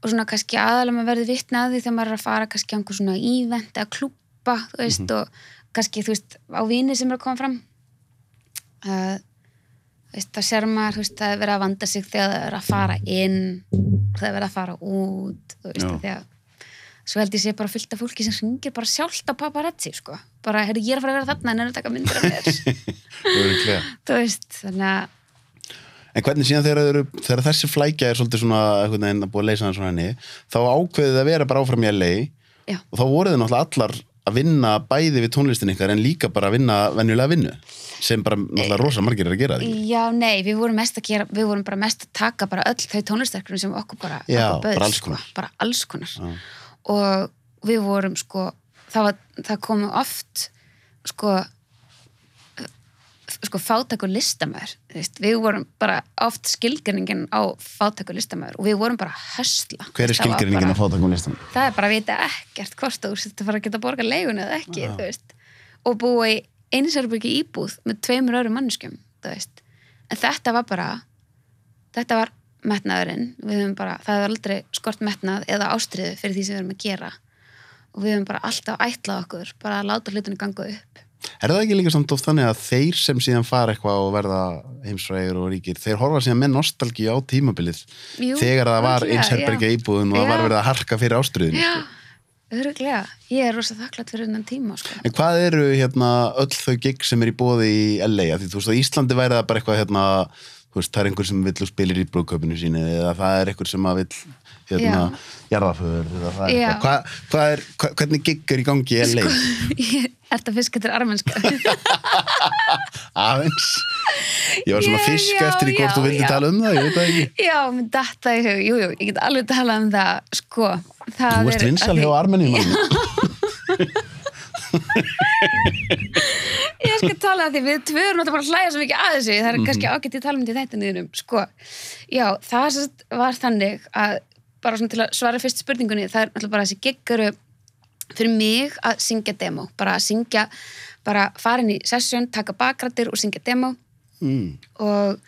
Speaker 2: og svona kannski aðalega maður að því þegar maður er að fara kannski á einhver svona ívent eða klúbba, þú veist og kannski, þú veist, á vini sem er að koma fram uh, þú veist, það sér maður, þú veist, það er verið að vanda sig þegar það er að fara inn það er verið að fara út, þú veist,
Speaker 1: Já.
Speaker 2: Svo held ég sé bara fullt af fólki sem ringir bara sjálft á paparazzi, sko. Bara, heyrðu, ég er að fara að vera þarna en er að taka myndir af mér. Þú veist, þannig að
Speaker 1: En hvernig síðan þegar, þegar þessi flækja er svolítið svona einhvern veginn að búið að leysa hann svona henni þá ákveðið að vera bara áfram í LA
Speaker 2: Já.
Speaker 1: og þá voruð þið náttúrulega allar að vinna bæði við tónlistin ykkar en líka bara að vinna venjulega vinnu sem bara náttúrulega rosa margir er að gera því
Speaker 2: Já, nei, við vorum mest að gera, við vorum bara mest að taka bara öll þau tónlistarkunum sem okkur bara,
Speaker 1: Já,
Speaker 2: okkur bauð,
Speaker 1: bara alls
Speaker 2: sko,
Speaker 1: konar.
Speaker 2: bara alls konar. Og við vorum sko, það, var, það komu oft sko sko fátækur listamæður við vorum bara oft skilgjörningin á fátækur listamæður og við vorum bara hösla.
Speaker 1: Hver er skilgjörningin
Speaker 2: bara-
Speaker 1: að fá takkum listan?
Speaker 2: það er bara að vita ekkert hvort þú sett að fara að geta að borga leigun eða ekki, veist. Og búa í einsærbyrgi íbúð með tveimur öðrum mannskjum, en þetta var bara þetta var metnaðurinn við höfum bara, það hefur aldrei skort metnað eða ástriðu fyrir því sem við erum að gera og við höfum bara alltaf ætlað okkur bara að láta hlutinu ganga upp
Speaker 1: Er það ekki líka samt oft þannig að þeir sem síðan fara eitthvað og verða heimsfrægir og ríkir, þeir horfa síðan með nostalgi á tímabilið
Speaker 2: Jú,
Speaker 1: þegar það var einsherbergja
Speaker 2: já.
Speaker 1: íbúðin og það var verið að harka fyrir ástriðinu.
Speaker 2: Já, öruglega, ég er rosa þakklátt fyrir þennan tíma sko.
Speaker 1: En hvað eru hérna öll þau gig sem er í bóði í LA? Því þú veist á Íslandi væri það bara eitthvað hérna, veist, það er einhver sem vill spilir í brúðköpinu síni eða það er einhver sem vill hérna, jarðaföður er
Speaker 2: Já.
Speaker 1: hvað er, hvað, hvernig gig er í gangi í LA?
Speaker 2: Ég ert að fiska til armenska
Speaker 1: Aðeins. Ég var svona
Speaker 2: Já,
Speaker 1: fisk
Speaker 2: já,
Speaker 1: eftir í hvort
Speaker 2: já,
Speaker 1: þú vildi
Speaker 2: já.
Speaker 1: tala um það, ég veit það ekki.
Speaker 2: Já, mér datta í hug, jú, jú, ég get alveg talað um það, sko. Það
Speaker 1: Þú ert
Speaker 2: er-
Speaker 1: vinsal
Speaker 2: af því-
Speaker 1: hjá Armeníum.
Speaker 2: Ég skal tala að því við tvö erum náttúrulega bara að hlæja svo mikið að þessu, það er kannski ágætt ég tala um þetta í þetta niðurum, sko. Já, það var þannig að, bara svona til að svara fyrst spurningunni, það er náttúrulega bara þessi giggaru fyrir mig að syngja demo, bara að syngja, bara fara inn í session, taka bakrættir og syngja demo
Speaker 1: Mm.
Speaker 2: og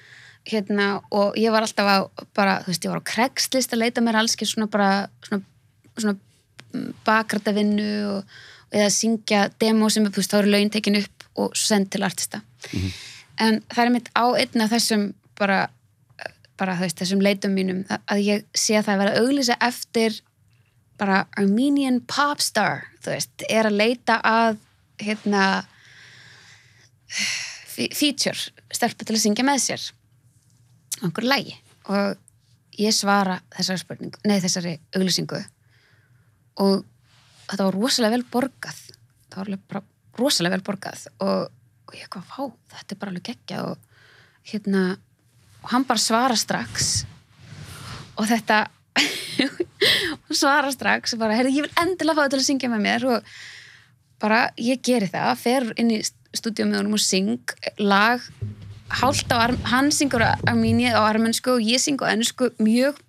Speaker 2: hérna og ég var alltaf á bara, þú veist, ég var á kregslist að leita mér alls svona bara svona, svona bakrættavinnu og, eða syngja demo sem, þú veist, þá eru lögin tekin upp og send til artista. En það er mitt á einn af þessum bara, bara veist, þessum leitum mínum að- ég sé að það er verið að auglýsa eftir bara Armenian popstar, þú veist, er að leita að hérna fe- feature stelpu til að syngja með sér. Á einhverju lægi. Og ég svara þessari spurningu, nei þessari auglýsingu. Og þetta var rosalega vel borgað. Það var alveg bara rosalega vel borgað og, og ég kom, fá, þetta er bara alveg geggja og hérna og hann bara svara strax og þetta svara strax og bara, heyrðu, ég vil endilega fá þetta að syngja með mér. Og bara, ég geri það, fer inn í stúdíu með honum og syng lag hálft á, arm, hann syngur armíni á armensku og ég syng á ennsku mjög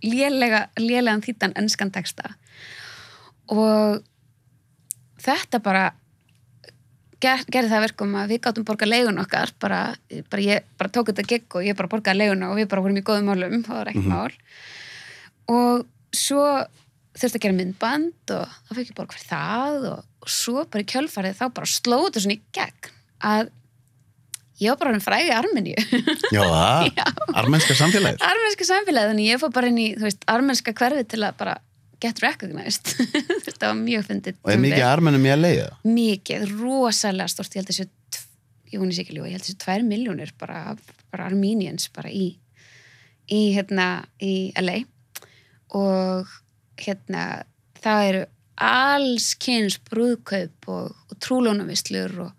Speaker 2: lélega, lélegan þýttan ennskan texta. Og þetta bara ger, gerði það að verkum að við gáttum borga leigun okkar bara, bara ég bara tók þetta gig og ég bara borgaði leiguna og við bara vorum í góðum málum það var ekkert mál. Og svo þurfti að gera myndband og þá fekk ég borga fyrir það og, og svo bara í kjölfarið þá bara slóðu þetta svona í gegn að ég var bara hann fræði Armeníu.
Speaker 1: Já, armenska samfélagið.
Speaker 2: armenska samfélagi, þannig ég fór bara inn í þú veist, armenska hverfi til að bara get recognized. Þetta var mjög fyndið
Speaker 1: Og er mikið armenum í að leiða?
Speaker 2: mikið, rosalega stort ég held þessu, ég hún er sikil ég held þessu tvær miljónir bara, bara Armenians bara í í hérna, í LA og hérna það eru alls kyns brúðkaup og, og trúlónavislur og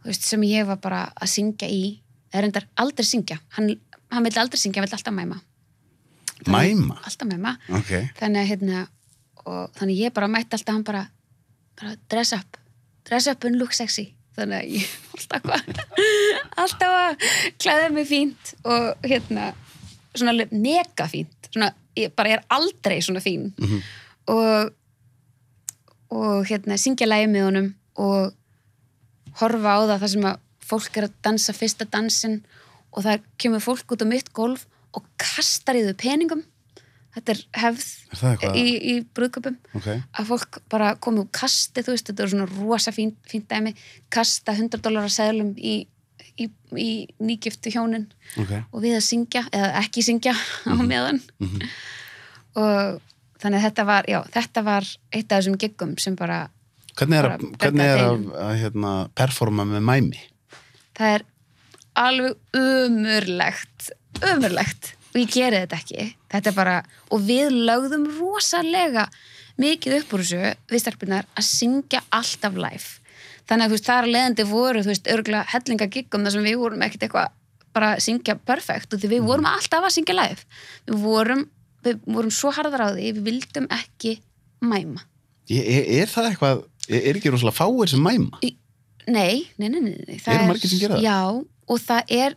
Speaker 2: þú veist, sem ég var bara að syngja í. Er reyndar aldrei syngja. Hann, hann vildi aldrei syngja, hann vildi alltaf mæma
Speaker 1: Mæma?
Speaker 2: alltaf mæma
Speaker 1: Ok.
Speaker 2: þannig að hérna og þannig ég bara mætti alltaf hann bara, bara dress up dress up and look sexy þannig að ég alltaf hvað alltaf að klæða mig fínt og hérna svona mega fínt svona, ég bara er aldrei svona fín
Speaker 1: Mhm.
Speaker 2: og og hérna syngja lægi með honum og horfa á það þar sem að fólk er að dansa fyrsta dansin og það kemur fólk út á mitt golf og kastar í þau peningum þetta er hefð
Speaker 1: Er
Speaker 2: í, í brúðköpum
Speaker 1: Ok.
Speaker 2: að fólk bara komi úr kasti þú veist, þetta er svona rosa fínt, fínt dæmi kasta 100 dólar seðlum í, í, í nýgiftu hjónin
Speaker 1: Ok.
Speaker 2: og við að syngja eða ekki syngja á
Speaker 1: Mhm.
Speaker 2: meðan og þannig að þetta var já, þetta var eitt af þessum giggum sem bara,
Speaker 1: Hvernig er,
Speaker 2: Bara
Speaker 1: að, hvernig er að, að hérna, performa með mæmi?
Speaker 2: það er alveg umurlegt umurlegt og ég geri þetta ekki þetta bara, og við lögðum rosalega mikið upp úr þessu við stelpunar að syngja alltaf live þannig að þú veist, þar að leiðandi voru þú veist, örgulega hellinga giggum þar sem við vorum ekkert eitthvað bara að syngja perfekt og því við vorum alltaf að syngja live við vorum, við vorum svo harðar á því við vildum ekki mæma
Speaker 1: Er, er, það eitthvað, er, ekki rosalega fáir sem mæma?
Speaker 2: Nei, nei, nei, nei, nei.
Speaker 1: Eru margir sem gera það?
Speaker 2: Já, og það er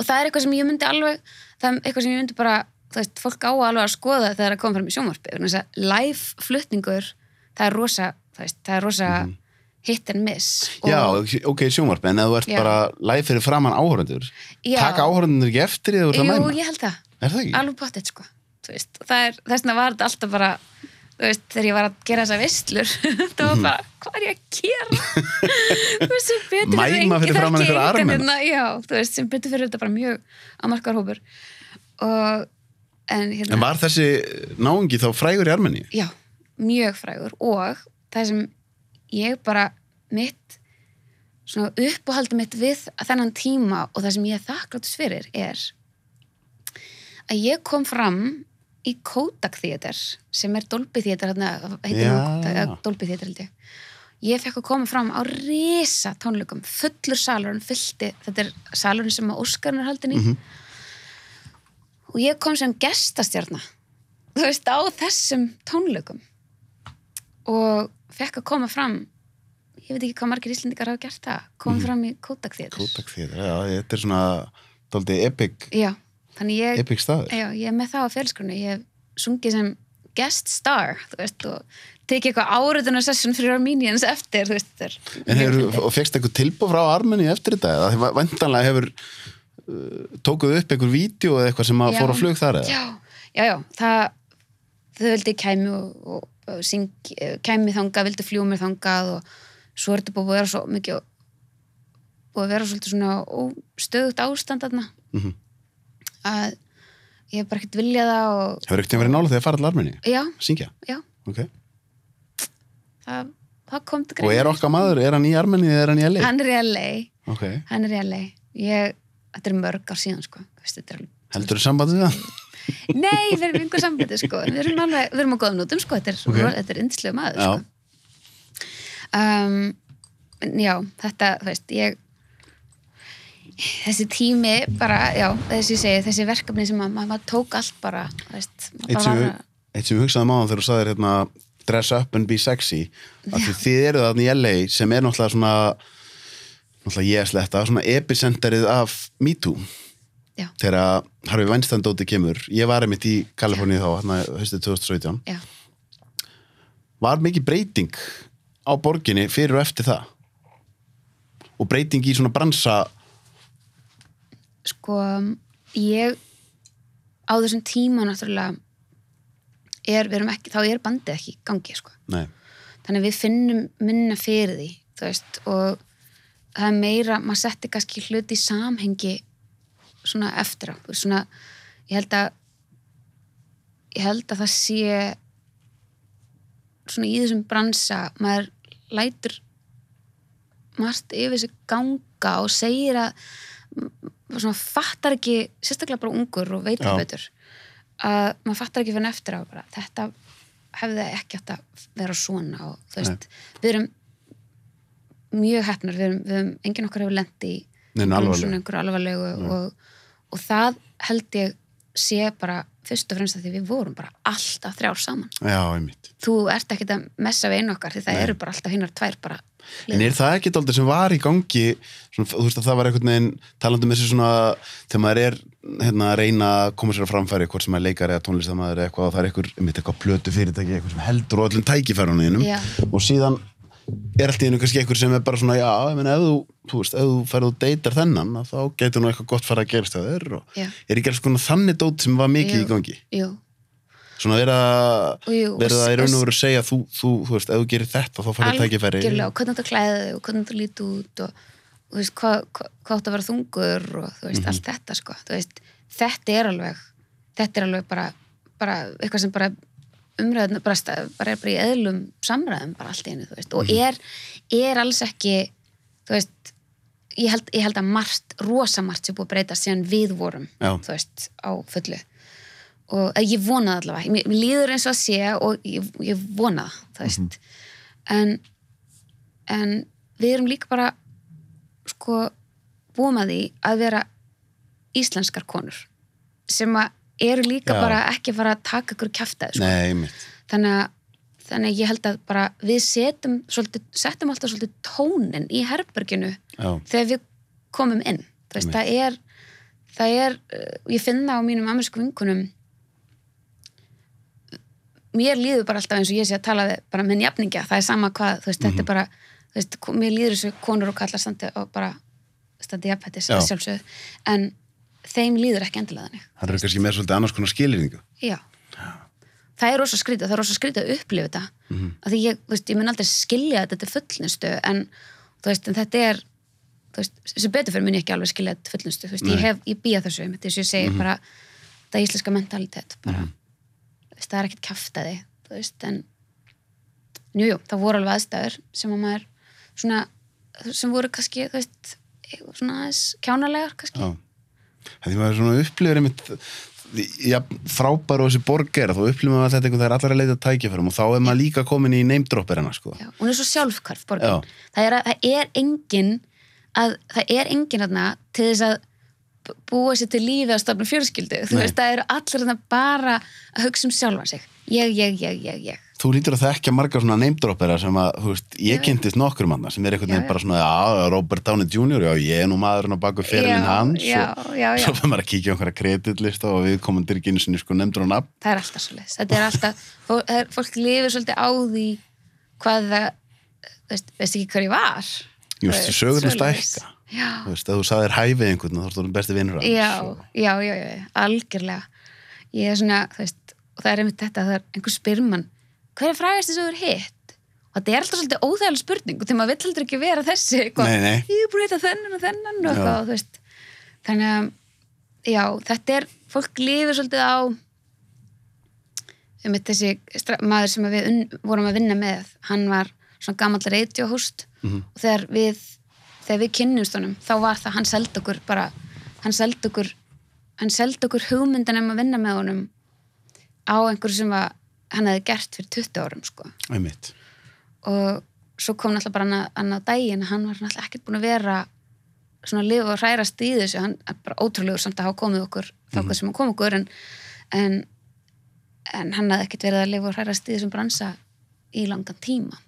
Speaker 2: og það er eitthvað sem ég myndi alveg það er eitthvað sem ég myndi bara, þú veist, fólk á alveg að skoða þegar það kom fram í sjónvarpi live flutningur það er rosa, það veist, það er rosa hit and miss og.
Speaker 1: Já, ok, sjónvarp, en þú ert
Speaker 2: Já.
Speaker 1: bara læg fyrir framann áhörundur, taka áhörundur ekki eftir því þú ert að
Speaker 2: Jú,
Speaker 1: mæma?
Speaker 2: ég held það, alveg pottet sko það er, þess vegna var þetta alltaf bara veist, þegar ég var að gera þessa vistlur það var bara, hvað er ég að gera þú veist, sem betur
Speaker 1: Mæma fyrir
Speaker 2: það er
Speaker 1: framan
Speaker 2: ekki
Speaker 1: einhverja
Speaker 2: engin
Speaker 1: armenn.
Speaker 2: hérna, já, þú veist, sem betur fyrir þetta bara mjög ámarkar hópur og en hérna,
Speaker 1: En var þessi náungi þá frægur í Armeni?
Speaker 2: já, mjög frægur og það sem ég bara mitt svona uppáhaldi mitt við þennan tíma og það sem ég er þakkláttus fyrir er að ég kom fram í Kodak Theater sem er Dolby Theater Dolby Theater held ég. Ég fekk að koma fram á risa tónleikum fullur salur, hann fyllti þetta er salurinn sem Óskarinn er haldin í.
Speaker 1: Mhm.
Speaker 2: og ég kom sem gestastjarna þú veist, á þessum tónleikum. Og fekk að koma fram ég veit ekki hvað margir íslendingar hafa gert það koma fram í Kodak Theater.
Speaker 1: Kodak þér, já, þetta er svona dálítið epic,
Speaker 2: já, ég,
Speaker 1: epic staður.
Speaker 2: já, ég er með það á félskrunu ég hef sungið sem guest star þú veist, og tekið eitthvað áriðunar session fyrir Armenians eftir þú veist, er
Speaker 1: hefur, og fegst eitthvað tilbúð frá Armeni eftir þetta? Eða því vantanlega hefur uh, tókuð upp einhver vídeo eða eitthvað sem að
Speaker 2: Já.
Speaker 1: fór á flug þar eða?
Speaker 2: já, já, já, það þau vildi kæmi og, og, og syng, kæmi þangað, vildi fljú mér þangað og svo er þetta búið að vera svo mikið búið að vera svolítið svona stöðugt ástand þarna
Speaker 1: Mhm.
Speaker 2: Að ég hef bara ekkert viljað það og
Speaker 1: Hefur ekkert verið nála þegar farið til Armeni?
Speaker 2: já,
Speaker 1: Syngja?
Speaker 2: já,
Speaker 1: Ok.
Speaker 2: það, það kom til
Speaker 1: Og er okkar maður, er hann í Armeni eða er hann í LA?
Speaker 2: hann er í LA,
Speaker 1: Ok.
Speaker 2: hann er í LA ég, þetta er mörg ár síðan sko þetta er
Speaker 1: Heldur þú samband við það?
Speaker 2: Nei, við erum einhver sambandi sko Við erum alveg, við erum á góðum nótum sko Þetta er,
Speaker 1: Ok.
Speaker 2: þetta er yndislega maður sko um, Já, þetta, þú veist, ég Þessi tími bara, já, þessi segi Þessi verkefni sem að maður tók allt bara maður
Speaker 1: Eitt sem, við, eitt sem við hugsaðum á hann þegar þú sagðir hérna dress up and be sexy þið eru þarna í LA sem er náttúrulega svona náttúrulega ég er sletta, svona epicenterið af Me Too
Speaker 2: Já.
Speaker 1: þegar Harfi Weinstein-dóti kemur ég var einmitt í Kaliforníu þá hérna höstið 2017
Speaker 2: Já,
Speaker 1: var mikið breyting á borginni fyrir og eftir það? Og breyting í svona bransa
Speaker 2: sko ég á þessum tíma náttúrulega er, ekki, þá er bandið ekki í gangi sko. Þannig við finnum minna fyrir því veist og það er meira, maður setti kannski hluti í samhengi svona eftir á. Svona, ég held að ég held að það sé svona í þessum bransa maður lætur margt yfir sig ganga og segir að svona fattar ekki, sérstaklega bara ungur og veit
Speaker 1: Já.
Speaker 2: það betur að maður fattar ekki fyrir eftir á bara, þetta hefði ekki átt að vera svona og þú veist, við erum mjög hefnar, við erum, við erum enginn okkar hefur lent í svona einhverju alvarlegu og, og það held ég sé bara fyrst og fremst að því við vorum bara alltaf þrjár saman.
Speaker 1: Já,
Speaker 2: þú ert ekkert að messa við einu okkar því það
Speaker 1: Nei.
Speaker 2: eru bara alltaf hinnar tvær bara
Speaker 1: En er það ekki dálítið sem var í gangi svona, þú veist að það var einhvern veginn talandi um þessi svona, þegar maður er hérna, að reyna að koma sér að framfæri hvort sem er leikari eða tónlistamæður eða eitthvað og það er eitthvað, einmitt, eitthvað plötu fyrirtæki eitthvað sem heldur á öllum tækifærunum
Speaker 2: Já.
Speaker 1: og síðan er allt í einu kannski eitthvað sem er bara svona, já, ég meina, ef þú, þú veist, ef þú ferð og deytar þennan, þá getur nú eitthvað gott fara að gerast það er og
Speaker 2: Já.
Speaker 1: er ekki alls konar þannig dót sem var mikið
Speaker 2: Jú.
Speaker 1: í gangi
Speaker 2: jú,
Speaker 1: svona vera,
Speaker 2: jú,
Speaker 1: vera það í raun og veru að segja þú, þú, þú veist, ef þú gerir þetta þá farið tækifæri
Speaker 2: og hvernig þú klæðið þig og hvernig þú lítið út og og þú veist, hvað, hvað, hvað átt að vera þungur og þú
Speaker 1: Mhm.
Speaker 2: veist, allt þetta sko þú veist, þetta er alveg þetta er alveg bara, bara eitthvað sem bara umræðin bara, bara er bara í eðlum samræðum bara allt einu, þú veist,
Speaker 1: Mhm.
Speaker 2: og er er alls ekki þú veist, ég held, ég held að margt, rosa margt sem búið að breyta síðan við vorum,
Speaker 1: Já.
Speaker 2: þú veist, á fullu og eh, ég vona það allavega. Mér, mér líður eins og að sé og ég, ég vona það, þú veist. En, en við erum líka bara sko búum að því að vera íslenskar konur sem að eru líka
Speaker 1: Já.
Speaker 2: bara ekki að fara að taka ykkur kjaftaði sko. Þannig að þannig að ég held að bara við setjum setjum alltaf svolítið tónin í herberginu
Speaker 1: Já,
Speaker 2: þegar við komum inn. Veist, það er það er, uh, ég finn það á mínum amerísku vinkunum mér líður bara alltaf eins og ég sé að tala bara með jafningja, það er sama hvað veist, þetta er bara, þú veist, mér líður þessu konur og kallar standi og bara standi jafnhættis,
Speaker 1: Já.
Speaker 2: sjálfsögð en þeim líður ekki endilega þannig
Speaker 1: það eru kannski með svolítið annars konar skilirningu
Speaker 2: Já. Það er rosa skrítið, það er rosa skrítið að upplifa þetta. Mm
Speaker 1: Mhm.
Speaker 2: -hmm. Því ég, veist, ég mun aldrei skilja þetta til fullnustu, en, en þetta er, þú veist, sem betur fyrir mun ég ekki alveg skilja þetta til fullnustu, ég ég býja þessu, þess að ég segi bara, það íslenska mentalitet, bara, þú veist, það er ekkert kaftaði, þú veist, en, jú, jú, það voru alveg aðstæður sem að maður, svona, sem voru kannski, þú veist, svona kjánalegar, kannski.
Speaker 1: Já. Það maður svona upplifir einmitt ja, frábær og þessi borg er þá upplifir maður að þetta eitthvað það er allar að leita tækifærum og þá er maður líka komin í neymdropperina sko.
Speaker 2: Já, hún er svo sjálfkvarf borgin.
Speaker 1: Já.
Speaker 2: Það er, að, það er engin að, það er engin þarna til þess að búa sér til lífi að stofna fjölskyldu. Þú
Speaker 1: Nei.
Speaker 2: veist, það eru allir bara að hugsa um sjálfan sig. Ég, ég, ég, ég, ég.
Speaker 1: Þú lítur að þekkja margar svona neymdroppera sem að, þú veist, ég
Speaker 2: Já.
Speaker 1: kynntist nokkur manna sem er einhvern veginn bara svona, já, Robert Downey Jr., já, ég er nú maðurinn á baku fyrirlin
Speaker 2: Já,
Speaker 1: hans
Speaker 2: já,
Speaker 1: og
Speaker 2: já,
Speaker 1: svo fyrir maður að kíkja á einhverja kreditlista og við komum til ekki einu sinni sko nefndur á nafn
Speaker 2: Það er alltaf svo leys. Þetta er alltaf, fólk, það fólk lifir svolítið á því hvað það, veist, veist ekki hver ég var.
Speaker 1: Jú, veist, sögurnar
Speaker 2: svoleiðis.
Speaker 1: stækka.
Speaker 2: Já,
Speaker 1: þú veist, ef þú sagðir hæfið einhvern þá ertu orðinn besti vinnur
Speaker 2: já,
Speaker 1: og-
Speaker 2: já, já, já, algjörlega. Ég er svona, þú veist og það er einmitt þetta, það er einhver spyrmann hver er frægast þess að þú er hitt? Og þetta er alltaf svolítið óþægileg spurning og þegar maður vill heldur ekki vera þessi eitthvað,
Speaker 1: Nei, nei.
Speaker 2: ég er búin að hitta þennan og þennan og eitthvað, þú veist. Þannig að, já, þetta er fólk lifir svolítið á um þessi stra- maður sem við vorum að vinna með hann var svona gamall radiohost
Speaker 1: Mhm.
Speaker 2: og þegar við þegar við kynnumst honum, þá var það hann seldi okkur bara, hann seldi okkur hann seldi okkur hugmyndin um að vinna með honum á einhverju sem var, hann hefði gert fyrir 20 árum sko.
Speaker 1: einmitt.
Speaker 2: Og svo kom náttúrulega bara annað, annað daginn, hann var náttúrulega ekkert búin að vera svona að lifa og hrærast í þessu. Hann er bara ótrúlegur samt að hafa komið okkur þákað sem hann kom okkur en, en, en hann hafði ekkert verið að lifa og hrærast í þessum bransa í langan tíma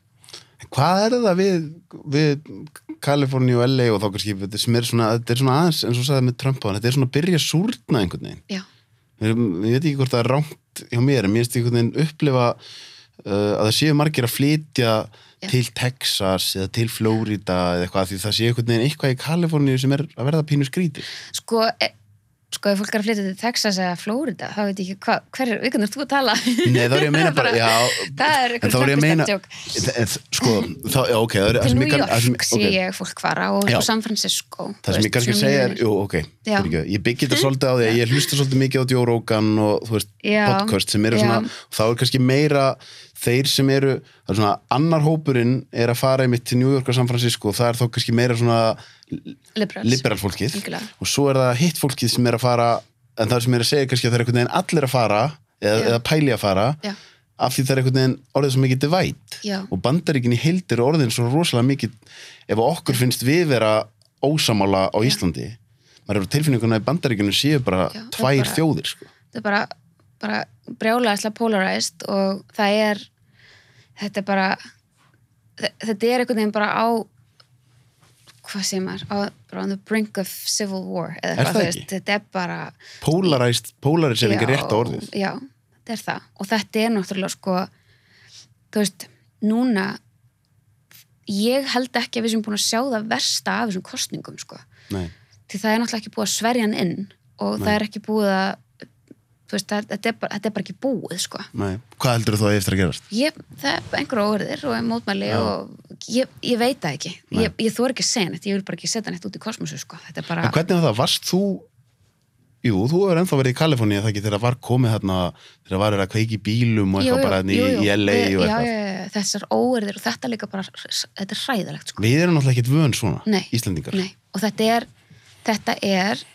Speaker 1: Hvað er það við, við Kaliforni og LA og þá kannski þetta er svona, þetta er svona aðeins eins og sagði með Trump á hann, þetta er svona að byrja að súrna einhvern veginn.
Speaker 2: Já,
Speaker 1: ég, veit ekki hvort það er rámt hjá mér en mér finnst einhvern veginn upplifa uh, að það séu margir að flytja
Speaker 2: Já.
Speaker 1: til Texas eða til Florida eða eitthvað því það sé einhvern veginn eitthvað í Kaliforni sem er að verða pínu skrítið.
Speaker 2: Sko e, sko ef fólk er að flytja til Texas eða Florida þá veit ég ekki hvað, hver er, við kannum þú að tala
Speaker 1: Nei, þá er ég að meina bara, já,
Speaker 2: það er
Speaker 1: en
Speaker 2: eitthvað
Speaker 1: þá er ég að meina,
Speaker 2: tjók
Speaker 1: en, sko, þá, já, ok, er
Speaker 2: til New
Speaker 1: það sem-
Speaker 2: York sé ég fólk fara og,
Speaker 1: Já.
Speaker 2: San Francisco
Speaker 1: Það sem ég kannski segja er, jú, ok,
Speaker 2: Já.
Speaker 1: fyrirgefðu, ég byggi þetta svolítið á því að ég hlusta svolítið mikið á Joe Rogan og þú veist,
Speaker 2: Já.
Speaker 1: podcast sem eru
Speaker 2: Já.
Speaker 1: svona, þá er kannski meira þeir sem eru, það er svona annar hópurinn er að fara einmitt til New York og San Francisco og það er þá kannski meira svona liberal fólkið
Speaker 2: Algjörlega.
Speaker 1: og svo er það hitt fólkið sem er að fara en það sem er að segja kannski að það er einhvern veginn allir að fara eða,
Speaker 2: Já.
Speaker 1: eða pæli að fara
Speaker 2: Já.
Speaker 1: af því það er einhvern veginn orðið svo mikið divide
Speaker 2: Já.
Speaker 1: og bandaríkin í heildir orðin svo rosalega mikið ef okkur finnst við vera ósamála á Íslandi maður eru tilfinninguna í bandaríkinu séu bara
Speaker 2: það er
Speaker 1: tvær
Speaker 2: bara-
Speaker 1: þjóðir sko.
Speaker 2: þetta er bara, bara brjálæðislega polarized og það er þetta er bara þe- þetta er einhvern veginn bara á hvað á, bara on the brink of civil war eða
Speaker 1: Er það ekki?
Speaker 2: þetta er bara
Speaker 1: polarized, er
Speaker 2: Já,
Speaker 1: rétt orðið
Speaker 2: já, þetta er það og þetta er náttúrulega sko þú veist, núna ég held ekki að við sem búin að sjá það versta af þessum kostningum sko
Speaker 1: Nei.
Speaker 2: því það er náttúrulega ekki búið að sverja hann inn og það er ekki búið að veist, það, þetta, er bara, þetta er bara ekki búið sko.
Speaker 1: Nei. hvað heldur þú þá eftir að gerast?
Speaker 2: ég, það er einhverja óverðir og mótmæli
Speaker 1: Já.
Speaker 2: og ég, ég veit það ekki ég, ég þór ekki að segja neitt, ég vil bara ekki setja neitt út í kosmosu sko. þetta er bara,
Speaker 1: hvernig var það, varst þú Jú, þú hefur ennþá verið í Kaliforni ekki þegar það var komið þarna þegar það var að kveiki bílum og eitthvað bara í,
Speaker 2: jú, jú.
Speaker 1: í LA og eitthvað
Speaker 2: já, já, þessar óverðir og þetta líka bara, þetta er hræðilegt sko.
Speaker 1: Við erum náttúrulega ekkit vön svona,
Speaker 2: Nei.
Speaker 1: Íslendingar
Speaker 2: Nei, og þetta er þetta er þú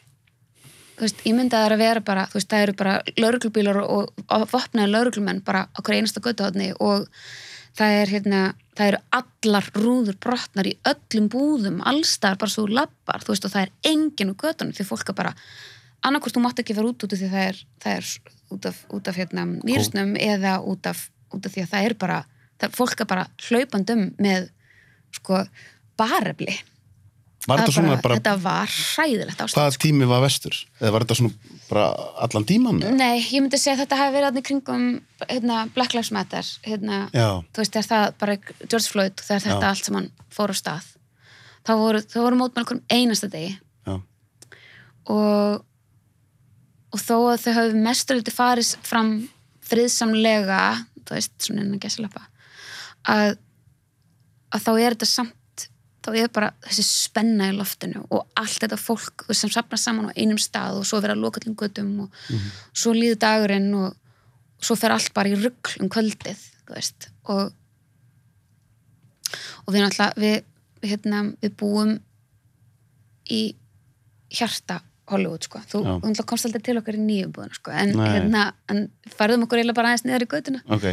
Speaker 2: veist, ég myndi að það er að vera bara þú veist, það eru bara lauruglubílar og, og vopnaði lauruglumenn bara hverju einasta göttuhotni og það er hérna það eru allar rúður brotnar í öllum búðum, allstar bara svo lappar, þú veist, og það er enginn úr göttunum því fólk er bara, annarkvort þú mátt ekki fara út út því það er, það er út af, út af hérna mýrsnum eða út af, út af því að það er bara það, fólk er bara hlaupandum með sko barefli
Speaker 1: Var þetta svona bara,
Speaker 2: þetta var hræðilegt ástand
Speaker 1: hvaða tími var vestur? Eða var þetta svona bara allan tíman?
Speaker 2: Nei, ég myndi segja að þetta hafi verið í kringum hérna, Black Lives Matter hérna, þú veist, þegar það bara George Floyd, þegar þetta
Speaker 1: Já.
Speaker 2: allt saman fór á stað þá voru, þá voru mótmæl hverjum einasta degi
Speaker 1: já,
Speaker 2: og og þó að þau hafi mesturliti farið fram friðsamlega þú veist, svona innan gæsalappa að, að þá er þetta samt þá er bara þessi spenna í loftinu og allt þetta fólk sem safnar saman á einum stað og svo vera að loka allum göttum og svo líður dagurinn og svo fer allt bara í rugl um kvöldið og og við náttúrulega við, hérna, við búum í hjarta Hollywood sko, þú
Speaker 1: Já.
Speaker 2: komst aldrei til okkar í nýjum búðina sko, en, hérna, en færðum okkur eiginlega bara aðeins niður í götuna.
Speaker 1: Ok.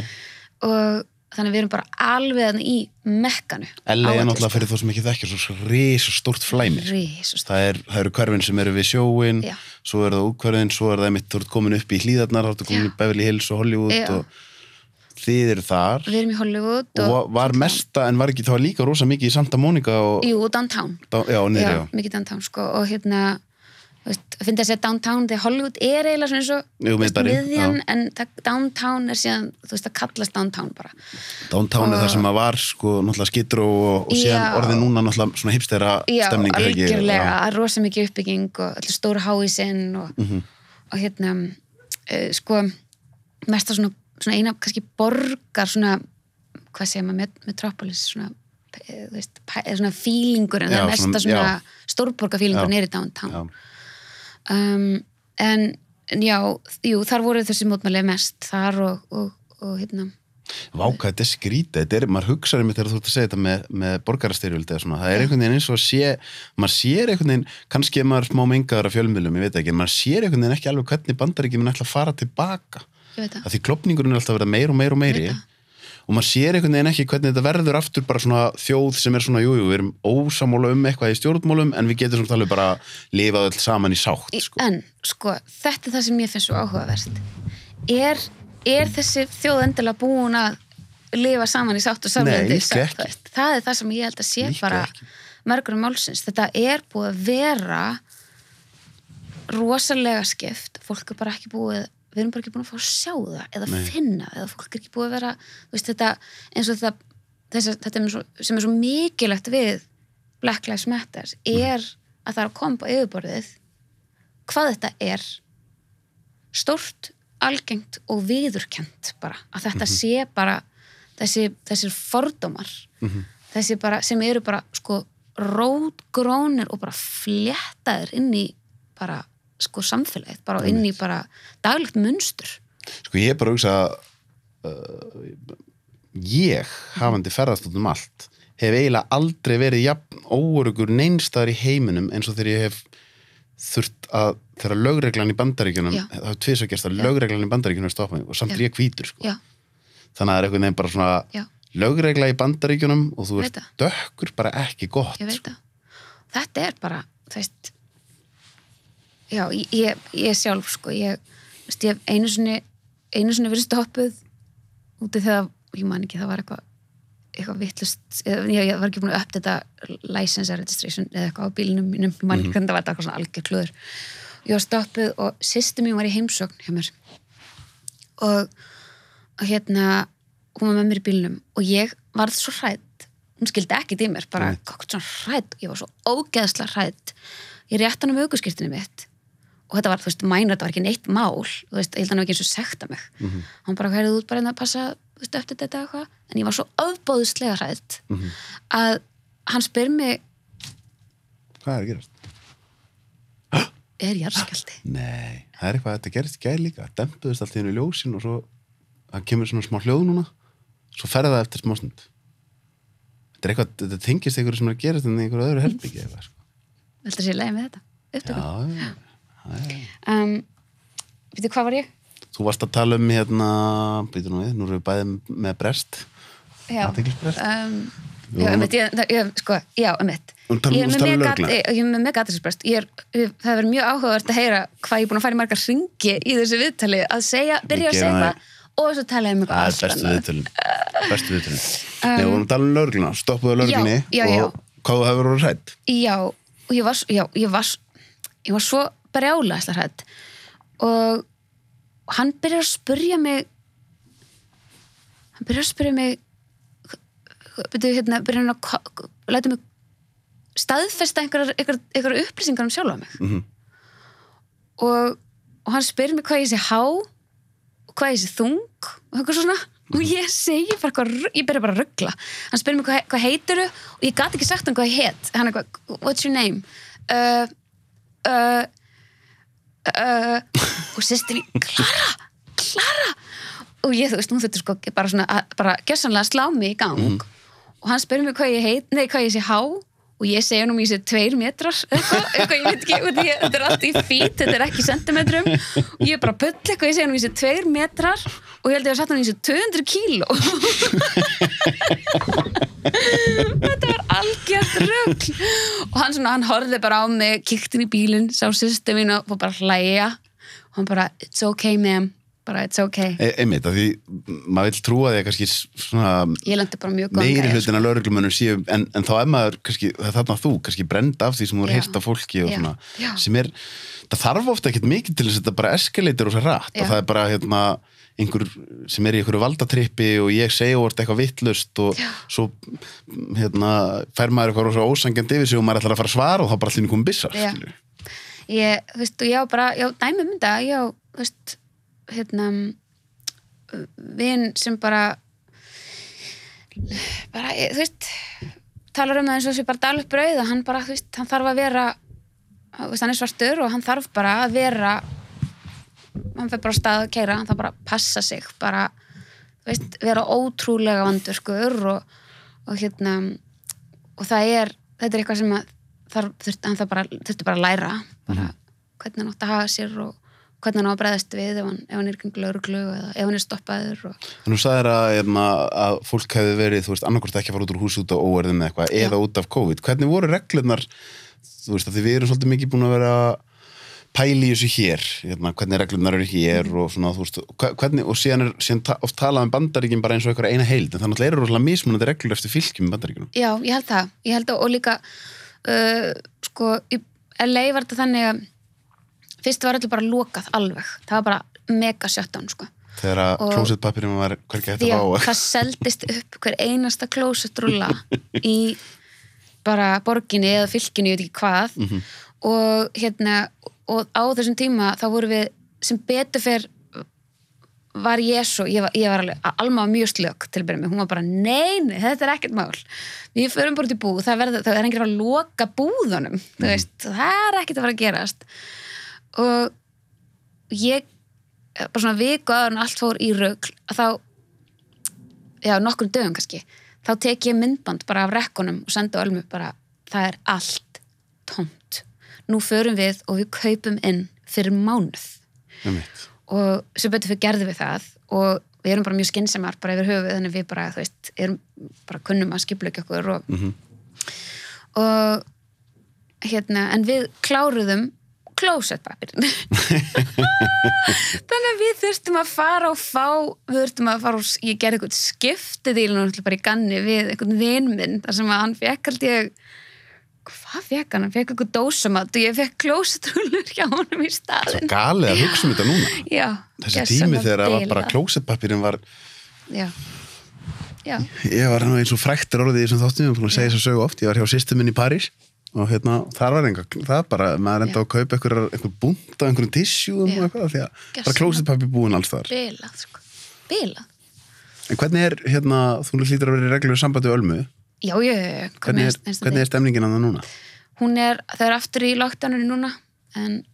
Speaker 2: Og þannig að við erum bara alveg í mekkanu
Speaker 1: LA er náttúrulega fyrir þú sem ekki þekkir svo risa stórt flæmi
Speaker 2: Rísust.
Speaker 1: það, er, það eru hverfin sem eru við sjóin
Speaker 2: Já.
Speaker 1: svo er það útkverfin, svo er það mitt þú ert komin upp í hlíðarnar, þá ertu komin í Beverly Hills og Hollywood
Speaker 2: Já.
Speaker 1: og þið eru þar
Speaker 2: Við erum í Hollywood
Speaker 1: og var- var mesta, en var ekki, það var líka rosa mikið í Santa Monica og,
Speaker 2: Jú, downtown
Speaker 1: já, niður, já,
Speaker 2: mikið downtown sko og hérna þú að finna að segja downtown þegar Hollywood er eiginlega svona eins og
Speaker 1: Jú,
Speaker 2: veist, miðjan
Speaker 1: já.
Speaker 2: en það, downtown er síðan þú veist að kallast downtown bara
Speaker 1: Downtown er það sem að var sko náttúrulega skittur og, og síðan
Speaker 2: Já.
Speaker 1: orðið núna náttúrulega svona hipstera
Speaker 2: já,
Speaker 1: stemning er ekki?
Speaker 2: algjörlega,
Speaker 1: Já.
Speaker 2: rosa mikið uppbygging og allir stóru háísinn og,
Speaker 1: Mhm.
Speaker 2: og hérna uh, sko mesta svona, svona eina kannski borgar svona, hvað segir maður, met- metropolis svona eh, þú veist, svona fílingur en
Speaker 1: Já,
Speaker 2: það er mesta
Speaker 1: svona-
Speaker 2: svona stórborga fílingur
Speaker 1: Já.
Speaker 2: nýri downtown
Speaker 1: Já.
Speaker 2: Um, en, en já, jú, þar voru þessi mótmælið mest þar og, og, og hérna.
Speaker 1: Váka, þetta er skrítið, þetta er, maður hugsaður mig þegar þú ert að segja þetta með, með borgarastyrjöld eða svona, það er einhvern veginn eins og sé, maður sér einhvern veginn, kannski er maður smá mengaður af fjölmiðlum, ég veit ekki, en maður sér einhvern veginn ekki alveg hvernig bandaríkjum mun ætla að fara tilbaka, að því klopningurinn er alltaf að vera meir og meir og meiri. Og maður sér einhvern veginn ekki hvernig þetta verður aftur bara svona þjóð sem er svona, jú, jú, við erum ósamála um eitthvað í stjórnmálum, en við getum svona alveg bara lifað öll saman í sátt, sko.
Speaker 2: en sko, þetta er það sem ég finnst svo áhugavert er, er þessi þjóð endilega búin að lifa saman í sátt og samlindi
Speaker 1: Nei, líklega ekki.
Speaker 2: það er það sem ég held að sé
Speaker 1: Líklega
Speaker 2: bara
Speaker 1: ekki.
Speaker 2: mörgur málsins, þetta er búið að vera rosalega skipt fólk er bara ekki búið við erum bara ekki búin að fá að sjá það eða
Speaker 1: Nei.
Speaker 2: finna eða fólk er ekki búið að vera veist, þetta, eins og þetta, þess, þetta er svo, sem er svo mikilvægt við Black Lives Matter er að það er að koma på yfirborðið hvað þetta er stórt, algengt og viðurkent bara, að þetta sé bara þessi, þessir fordómar þessi bara, sem eru bara sko rótgrónir og bara fléttaðir inn í bara sko samfélagið, bara inn í bara daglegt munstur
Speaker 1: Sko ég er bara að hugsa uh, ég, hafandi ferðast út um allt, hef eiginlega aldrei verið jafn óörugur neinstaðar í heiminum eins og þegar ég hef þurft að, þegar lögreglan í bandaríkjunum,
Speaker 2: Já.
Speaker 1: það hefur tvis að gerst að lögreglan í bandaríkjunum er stoppað mig og samt
Speaker 2: Já.
Speaker 1: er ég hvítur sko.
Speaker 2: já,
Speaker 1: þannig að það er einhvern veginn bara svona
Speaker 2: Já.
Speaker 1: lögregla í bandaríkjunum og þú
Speaker 2: það.
Speaker 1: dökkur bara ekki gott
Speaker 2: ég veit það þetta er bara, þú veist já, ég, ég, sjálf sko, ég, veist, ég einu sinni einu sinni verið stoppuð úti þegar, ég man ekki, það var eitthvað eitthvað vittlust ég, ég var ekki búin að uppdata license registration eða eitthvað á bílnum mínum, ég man ekki hvernig það var þetta eitthvað svona algjör klúður. Ég var stoppuð og sýstu mín var í heimsókn hjá mér. Og, og hérna hún var með mér í bílnum og ég varð svo hrædd. Hún skildi ekki í mér, bara svona hrædd? Ég var svo ógeðslega hrædd. Ég rétt hann um aukuskirtinu mitt og þetta var, þú veist, mænur, þetta var ekki neitt mál þú veist, ég held hann ekki eins og sekta mig
Speaker 1: Mhm.
Speaker 2: hann bara hverjuð út bara hérna að passa þú veist, eftir þetta eitthvað, en ég var svo ofbóðslega hrædd
Speaker 1: Mhm.
Speaker 2: að hann spyr mig
Speaker 1: hvað er að gerast?
Speaker 2: er jarðskjálti?
Speaker 1: Nei, það er eitthvað, þetta gerist gæð líka dempuðist allt í hennu ljósin og svo það kemur svona smá hljóð núna svo ferða það eftir smá stund þetta er eitthvað, þetta tengist einhverju sem er að gerast en einhverju öðru herbyggi eitthvað sko.
Speaker 2: Að. Um, Veitu, hvað var ég?
Speaker 1: Þú varst að tala um hérna, býtur nú við, nú erum við bæðið með brest
Speaker 2: Já. Um, já, einmitt, ég, það- ég, sko, já,
Speaker 1: tala-
Speaker 2: Ég er
Speaker 1: tala um lögregluna.
Speaker 2: ég- ég er með mega. Ég er, ég- það verður mjög áhugavert að heyra hvað ég er búin að fara í margar ringi í þessu viðtali að segja, byrja að segja eitthvað og svo tala ég um
Speaker 1: Það
Speaker 2: eitthvað
Speaker 1: er bestu viðtölun Bestu viðtölun Nei, við vorum að tala um lögregluna, stoppuðu lögreglunni
Speaker 2: Já, já,
Speaker 1: og hvað þú hefur verið hrætt
Speaker 2: Já, og ég var, já, ég var, ég var svo brjála hrætt og hann byrjar að spurja mig hann byrjar að spurja mig hérna, byrjar hann að læta mig staðfesta einhverjar upplýsingar um sjálfa mig.
Speaker 1: Mhm.
Speaker 2: og, og hann spyrir mig hvað ég sé há og hvað ég sé þung og eitthvað svona. Og ég segi bara hvað, ég byrja bara að ruggla hann spyrir mig hvað, hvað heitiru og ég gat ekki sagt hann hvað ég heit hann er eitthvað, what's your name? Uh, uh, uh, og sýstir mín Klara, Klara. Og ég þú veist, hún þurfti sko bara svona að, bara gjössanlega slá mig í gang. Og hann spyrir mig hvað ég heit, nei hvað ég sé há og ég segja nú mér sé tveir metrar eitthvað, eitthvað, ég veit ekki, út í- þetta er allt í fít þetta er ekki í sentimetrum. Og ég er bara að pulla eitthvað, ég segja nú mér sé tveir metrar og ég held ég að setja nú mér sé 200 kíló. Þetta var algjört rugl. Og hann svona, hann horfði bara á mig kíktin í bílinn, sá sýstu mín og bara að hlæja. Og hann bara, it's okay ma'am bara it's okay,
Speaker 1: e Einmitt, af því maður vil trúa því að kannski svona
Speaker 2: ég lendi bara mjög góðan
Speaker 1: meiri
Speaker 2: sko.
Speaker 1: hlutin að lögreglumönnum séu en, en þá er maður kannski, það er þarna þú kannski brend af því sem þú er
Speaker 2: Já.
Speaker 1: hýrt af fólki og
Speaker 2: Já.
Speaker 1: svona,
Speaker 2: Já.
Speaker 1: sem er það þarf ofta ekkert mikið til þess að þetta bara eskaletir og svo rætt,
Speaker 2: Já.
Speaker 1: að það er bara hérna einhver sem er í einhverju valdatrippi og ég segi og eitthvað vittlust og
Speaker 2: Já.
Speaker 1: svo hérna fær maður eitthvað rosa ósangjandi yfir sig og maður ætlar að fara að svara og þá bara allir komið bissar
Speaker 2: Já. ég, þú veist, og ég á bara ég á dæmi mynda, ég á, þú veist hérna vin sem bara bara, þú veist talar um það eins og þessi bara dal upp brauð og hann bara, þú veist, hann þarf að vera hann er svartur og hann þarf bara að vera hann fer bara á stað að keira, hann þarf bara að passa sig bara, þú veist, vera ótrúlega vandurkur og, og hérna og það er, þetta er eitthvað sem að þarf, þurft, hann þarf bara, þurfti bara að læra bara hvernig hann átt að haga sér og hvernig hann á að bregðast við ef hann, ef hann er kring lauruglu eða ef hann er stoppaður og,
Speaker 1: En þú sagðir að, hérna, að fólk hefði verið, þú veist, annarkvort ekki að fara út úr húsi út á óerðum eða eitthvað, eða út af COVID. Hvernig voru reglurnar, þú veist, því við erum svolítið mikið búin að vera að pæla í þessu hér, hérna, hvernig reglurnar eru hér og svona, þú veist, hvernig, og síðan er síðan ta oft talað um bandaríkin bara eins og eitthvað eina heild, en þannig að eru rosalega mismunandi
Speaker 2: fyrst var allir bara lokað alveg, það var bara mega shutdown sko.
Speaker 1: Þegar að klósettpapirinn var hvergi hægt að fá.
Speaker 2: það seldist upp hver einasta klósetrúlla í bara borginni eða fylkinu, ég veit ekki hvað.
Speaker 1: Mhm.
Speaker 2: og hérna og á þessum tíma þá voru við sem betur fyrr var ég svo, ég var, ég var alveg Alma mjög slök til að byrja með, hún var bara nei, nei, þetta er ekkert mál. Við förum bara út í búð, það, verður, það er enginn að loka búðunum, þú veist það er ekkert að fara að gerast og ég bara svona viku aður en allt fór í rögl þá já, nokkrum dögum kannski þá tek ég myndband bara af rekkunum og senda Ölmu bara, það er allt tómt. Nú förum við og við kaupum inn fyrir mánuð. Og sem betur fyrir gerði við það og við erum bara mjög skynnsamar bara yfir höfuð, þannig við bara, þú veist erum bara kunnum að skipleika okkur og, og hérna, en við kláruðum klósettpapirinn þannig að við þurftum að fara og fá við þurftum að fara og ég gerði eitthvað skiptið í bara í ganni við einhvern vin minn þar sem að hann fekk held ég hvað fekk hann? Hann fekk eitthvað dósamat og ég fekk klósetrúlur hjá honum í staðin
Speaker 1: galið að hugsa um þetta núna.
Speaker 2: já,
Speaker 1: Þessi tími þegar það var bara klósettpapirinn var,
Speaker 2: já, já,
Speaker 1: ég var eins og fræktir orðið í þessum þáttum, ég var að segja þess að sögu oft, ég var hjá sýstum minn í París og hérna, þar var einhver, það bara, maður enda
Speaker 2: Já.
Speaker 1: að kaupa einhver, einhver búnt á einhverjum tissjúum og eitthvað, því að bara klósettpapir búin alls þar.
Speaker 2: bilað sko. Bilað,
Speaker 1: En hvernig er, hérna, þú hlýtur að vera í reglur sambandi við Ölmu,
Speaker 2: já, já, já
Speaker 1: hvernig er, hvernig er stemningin? að það núna?
Speaker 2: hún er, það er aftur í lockdowninu núna en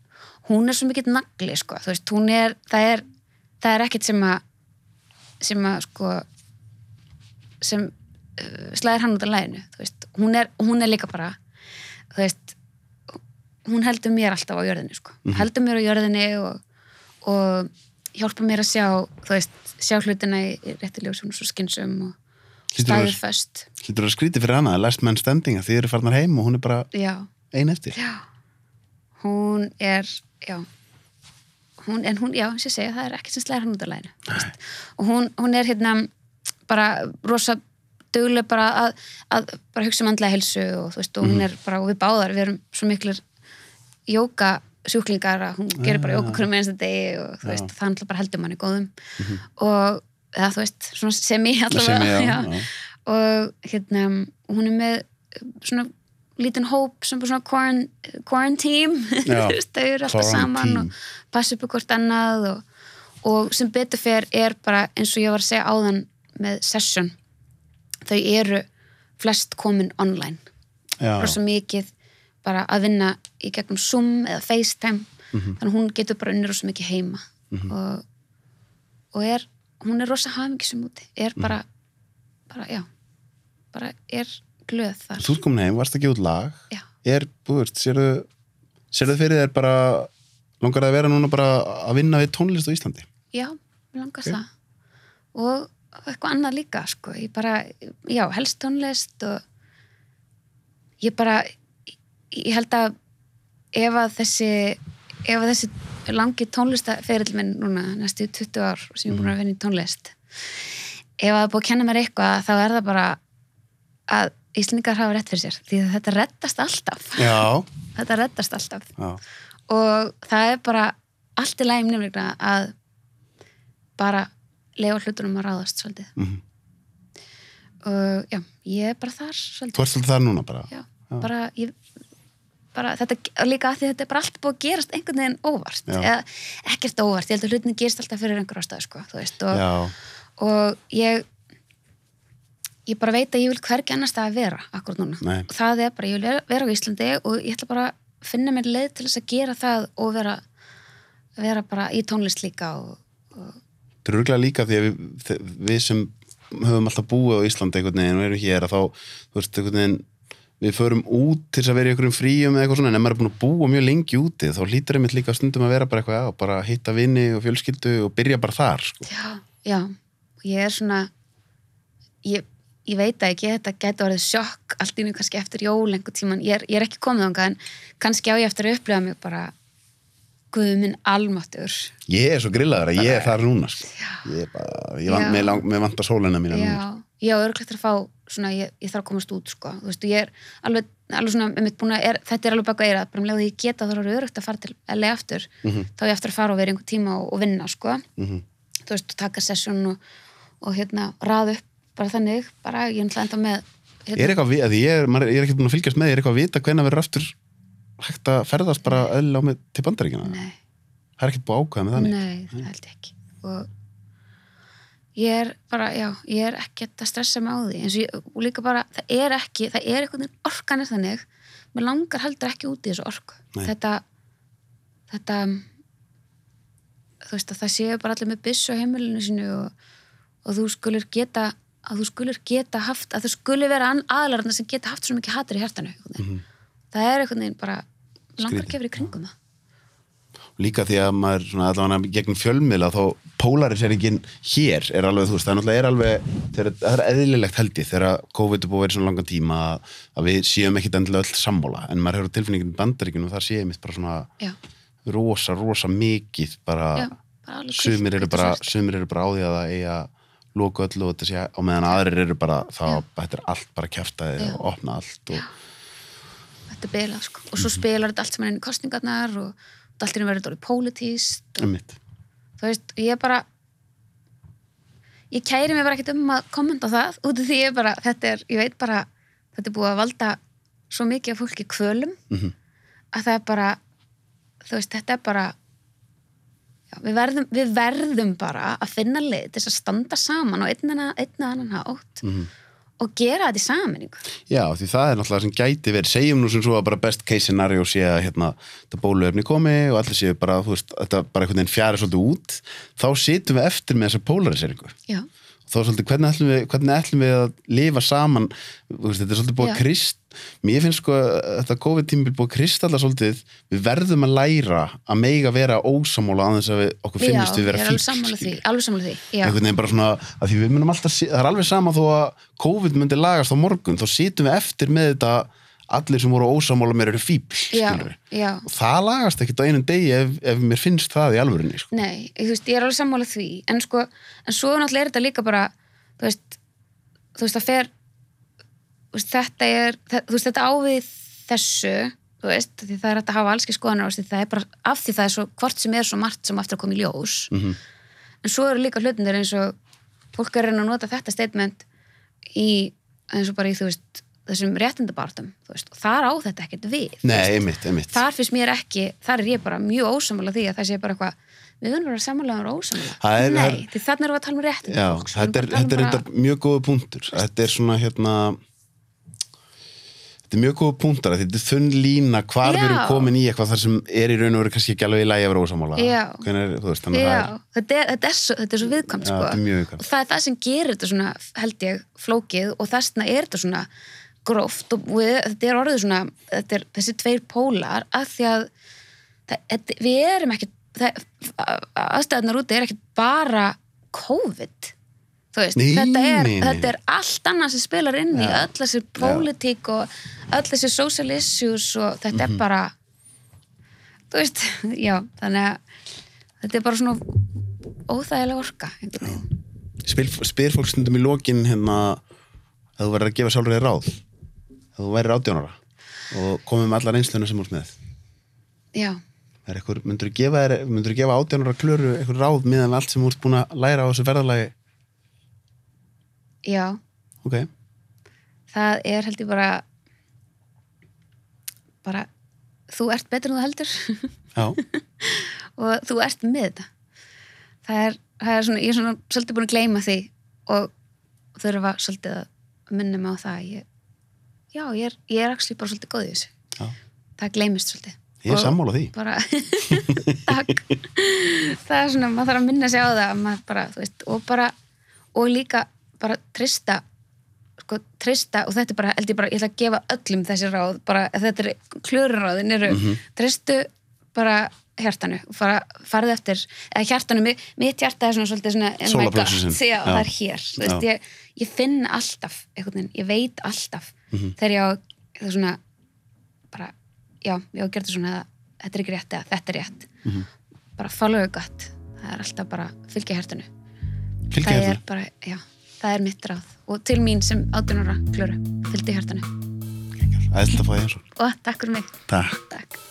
Speaker 2: hún er svo mikill nagli sko, þú veist, hún er það er, það er ekkert sem að sem að sko sem uh, slæðir hann út af læginu, þú veist, hún er, hún er líka bara, þú veist hún heldur mér alltaf á jörðinni sko, heldur mér á jörðinni og, og hjálpa mér að sjá þú veist, sjá hlutina í, í rétti ljós, hún er svo skynsum og föst.
Speaker 1: Hlýtur að skríti fyrir hana, last man standing, að þið eru farnar heim og hún er bara ein eftir.
Speaker 2: Já, hún er, já, hún, en hún, já, og ég segja, það er ekki sem slæðir hann út af veist. Og hún, hún er hérna bara rosa dugleg bara að, að bara hugsa um andlega helsu og þú veist, og hún er bara, og við báðar, við erum svo miklir jóka sjúklingar að hún gerir bara
Speaker 1: Ah.
Speaker 2: jóka hverjum einasta degi og þú veist, það náttúrulega bara heldur manni góðum. Og, eða þú veist, svona sem ég allavega,
Speaker 1: Sem ég, já,
Speaker 2: já.
Speaker 1: já.
Speaker 2: og hérna hún er með svona lítinn hóp sem bara svona quaran, quarantine þau eru alltaf saman og passa upp hvort annað og, og sem betur fer er bara eins og ég var að segja áðan með session þau eru flest komin online. Svo mikið bara að vinna í gegnum Zoom eða FaceTime
Speaker 1: Mhm.
Speaker 2: þannig að hún getur bara unnir rosa mikið heima. Og, og er hún er rosa hafingisum úti. Er
Speaker 1: Mhm.
Speaker 2: bara, bara, já bara er glöð þar.
Speaker 1: Þú ert komin heim, varst gefa út lag,
Speaker 2: já,
Speaker 1: er, veist, sérðu, sérðu fyrir þér bara, langar það að vera núna bara að vinna við tónlist á Íslandi?
Speaker 2: já, mér langar
Speaker 1: Ok.
Speaker 2: það. Og eitthvað annað líka sko. ég bara, já, helst tónlist og ég bara ég held að ef að þessi ef að þessi langi tónlistaferill minn núna næstu 20 ár sem ég er búin að vinna í tónlist ef að það búið að kenna mér eitthvað þá er það bara að Íslendingar hafa rétt fyrir sér því að þetta reddast alltaf. Þetta reddast alltaf.
Speaker 1: Já,
Speaker 2: og það er bara allt í lægum nefnilega að bara lega hlutunum að ráðast svolítið
Speaker 1: Mhm.
Speaker 2: og já, ég er bara þar
Speaker 1: þú
Speaker 2: svolítið
Speaker 1: ert svolítið þar núna bara.
Speaker 2: já, bara ég bara þetta líka að því þetta er bara allt búið að gerast einhvern veginn óvart
Speaker 1: Já.
Speaker 2: eða ekkert óvart, ég held að hlutin gerist alltaf fyrir einhver ástæðu sko, þú veist og,
Speaker 1: Já,
Speaker 2: og ég ég bara veit að ég vil hvergi annars það að vera akkur núna
Speaker 1: Nei.
Speaker 2: og það er bara, ég vil vera á Íslandi og ég ætla bara að finna mér leið til þess að gera það og vera, vera bara í tónlist líka og, og
Speaker 1: þetta er örgulega líka því að við, við sem höfum alltaf búið á Íslandi einhvern veginn og erum hér að þá, þú veist, einhvern veginn við förum út til þess að vera í einhverjum fríum eða eitthvað svona, en ef maður er búin að búa mjög lengi úti þá lítur einmitt líka stundum að vera bara eitthvað já, bara hitta vini og fjölskyldu og byrja bara þar sko.
Speaker 2: já, já og ég er svona ég, ég veit að ekki, þetta gæti orðið sjokk allt í mig kannski eftir jól einhvern tíman ég er, ég er ekki komið þangað en kannski á ég eftir að upplifa mig bara guð minn almáttur
Speaker 1: ég er svo grillaður að ég er þar núna sko. ég er bara, ég vant, með, lang, með vantar sólina mína
Speaker 2: Já, já, örglægt að fá svona, ég, ég þarf að komast út, sko. Þú veist, ég er alveg, alveg svona að, er, þetta er alveg baka eira, bara um leið og ég geta þá er örugt að fara til LA aftur.
Speaker 1: Mhm.
Speaker 2: þá er ég eftir að fara og vera einhver tíma og, og vinna, sko.
Speaker 1: Mhm.
Speaker 2: þú veist, taka session og, og hérna, raða upp bara þannig, bara ég er náttúrulega enda með
Speaker 1: er
Speaker 2: hérna,
Speaker 1: eitthvað, vi- að ég er, maður, ég er ekki búin að fylgjast með, er eitthvað að vita hvenær verður aftur hægt að ferðast bara öll á með til bandaríkjana
Speaker 2: nei,
Speaker 1: það er ekkert búið ákvæða með þannig
Speaker 2: nei, það held ég ekki. Og ég er bara, já, ég er ekkert að stressa mig á því, eins og, ég, og líka bara það er ekki, það er einhvern veginn orkan er þannig, mér langar heldur ekki út í þessu orku,
Speaker 1: Nei.
Speaker 2: þetta þetta þú veist að það séu bara allir með byssu á heimilinu sínu og, og þú skulir geta að þú skulir geta haft, að þú skulir vera aðlarna sem geta haft svo mikið hatur í hjartanu mm
Speaker 1: Mhm.
Speaker 2: Það er einhvern veginn bara langar vera í kringum það.
Speaker 1: Líka því að maður svona allavega gegn fjölmiðla þá polariseringen hér er alveg, þú veist, það er er alveg þegar, það er eðlilegt held ég þegar COVID er búið að vera svona langan tíma að, við séum ekkit endilega öll sammála. En maður hefur tilfinningin í bandaríkinu og það séum mitt bara svona
Speaker 2: já,
Speaker 1: rosa, rosa mikið bara,
Speaker 2: já, bara
Speaker 1: sumir eru
Speaker 2: og
Speaker 1: bara sumir eru bara á því að það eiga loka öllu og þetta sé á meðan aðrir eru bara þá, þetta er allt bara kjæftæði
Speaker 2: Já.
Speaker 1: og opna allt og,
Speaker 2: þetta er bilað sko. og svo spilar þetta allt saman inn í kostningarnar og allt er verið dórið pólitíst þú veist, ég er bara ég kæri mig bara ekkert um að kommenta það út af því ég er bara, þetta er, ég veit bara þetta er búið að valda svo mikið af fólki kvölum
Speaker 1: Mhm.
Speaker 2: að það er bara þú veist, þetta er bara já, við, verðum, við verðum bara að finna leið til þess að standa saman og einn eða einn eða annan hátt
Speaker 1: Mhm.
Speaker 2: Og gera þetta í saminningu
Speaker 1: Já, því það er náttúrulega sem gæti verið. Segjum nú sem svo að bara best case scenario sé að hérna, þetta bóluefni komi og allir séu bara, þú veist, þetta bara einhvern veginn fjari svolítið út, þá situm við eftir með þessa polariseringu.
Speaker 2: Já,
Speaker 1: þá er svolítið, hvernig ætlum við, hvernig ætlum við að lifa saman, þú veist, þetta er svolítið búið að krist, mér finnst sko að þetta COVID-tímabil búið að kristalla svolítið. Við verðum að læra að meiga vera ósamála á þess að við, okkur finnst
Speaker 2: já
Speaker 1: við vera
Speaker 2: er alveg sammála því því,
Speaker 1: einhvern veginn bara svona, að því við munum alltaf það er alveg sama þó að COVID myndi lagast á morgun, þá situm við eftir með þetta allir sem voru ósamála mér eru
Speaker 2: já
Speaker 1: og það lagast ekkert á einum degi ef, ef mér finnst það í alvörinni sko.
Speaker 2: Nei, þú veist, ég er alveg sammála því en sko, en svo náttúrulega er þetta líka bara þú veist, þú veist, það fer þú veist, þetta er það, þú veist, þetta ávið þessu þú veist, því það er hægt að hafa allski skoðanar það er bara, af því það er svo, hvort sem er svo margt sem aftur að koma í ljós
Speaker 1: Mhm.
Speaker 2: en svo eru líka hlutinir eins og fólk er að nota þetta statement í, eins og bara í, þú veist þessum réttindabartum, og þar á þetta ekkert við,
Speaker 1: Nei, einmitt, einmitt.
Speaker 2: Þar finnst mér ekki, þar er ég bara mjög ósamála því að það sé bara eitthvað við verðum bara samanlega og ósamála
Speaker 1: Það er-
Speaker 2: nei, því þannig erum við að tala um
Speaker 1: Já,
Speaker 2: erum
Speaker 1: þetta er,
Speaker 2: bara að
Speaker 1: þetta er
Speaker 2: um
Speaker 1: þetta mjög góða punktur. Þetta er svona hérna þetta er mjög góða punktar þetta er þunn lína hvar við erum
Speaker 2: Já.
Speaker 1: komin í eitthvað þar sem er í raun og veru kannski ekki alveg í lægi að vera
Speaker 2: Já.
Speaker 1: Hvenær, þú veist, að
Speaker 2: Já,
Speaker 1: er,
Speaker 2: þetta er, þetta, er svo, þetta er svo viðkvæmt
Speaker 1: Já,
Speaker 2: sko. og það er það sem gerir þetta svona held ég flókið og þess vegna er þetta svona gróft og við, þetta er orðið svona þetta er þessi tveir pólar að því að það, við erum ekki aðstæðanar úti er ekki bara COVID veist,
Speaker 1: Nei,
Speaker 2: þetta, er,
Speaker 1: nei, nei.
Speaker 2: þetta er allt annað sem spilar inn í
Speaker 1: Já.
Speaker 2: öll þessi pólitík og öll þessi social issues og þetta
Speaker 1: Mhm.
Speaker 2: er bara þú veist, já, þannig að þetta er bara svona óþægilega orka
Speaker 1: spyr, fólk stundum í lokin hérna að þú verður að gefa þér ráð að þú værir átjónara og komið með allar einsluna sem úr með.
Speaker 2: Já,
Speaker 1: er eitthvað, myndur þú gefa, gefa átjónara klöru eitthvað ráð miðan við allt sem ert búin að læra á þessu ferðalagi?
Speaker 2: Já.
Speaker 1: Ok,
Speaker 2: það er held ég bara bara þú ert betur en þú heldur.
Speaker 1: Já,
Speaker 2: og þú ert með þetta. Það er, það er svona, ég er svona svolítið búin að gleyma því og þurfa svolítið að minna mig á það ég, já, ég er, ég er actually bara svolítið góð í þessu.
Speaker 1: Já.
Speaker 2: Það gleymist svolítið.
Speaker 1: Ég er sammála því.
Speaker 2: bara takk. Það er svona, maður þarf að minna sig á það að bara, veist, og bara og líka bara trista sko, trista, og þetta er bara, held ég bara ég ætla að gefa öllum þessi ráð bara, þetta er, klöruráðin eru tristu bara hjartanu og fara, farið eftir, eða hjartanu mitt, mitt hjarta er svona svolítið svona god,
Speaker 1: Sólarplexusinn.
Speaker 2: já,
Speaker 1: Já.
Speaker 2: það er hér veist, ég, ég finn alltaf veginn, ég veit alltaf
Speaker 1: Mhm.
Speaker 2: þegar ég á það er svona bara, já, ég á að gera þetta svona þetta er ekki rétt eða þetta er rétt.
Speaker 1: Mhm.
Speaker 2: bara follow your gut. Það er alltaf bara fylgja hjartanu.
Speaker 1: Fylgja
Speaker 2: það
Speaker 1: hérna
Speaker 2: er bara, já, það er mitt ráð. Og til mín sem 18 ára klöru fylgdi hjartanu.
Speaker 1: Ætla að fá því eins
Speaker 2: og takk fyrir mig.
Speaker 1: Takk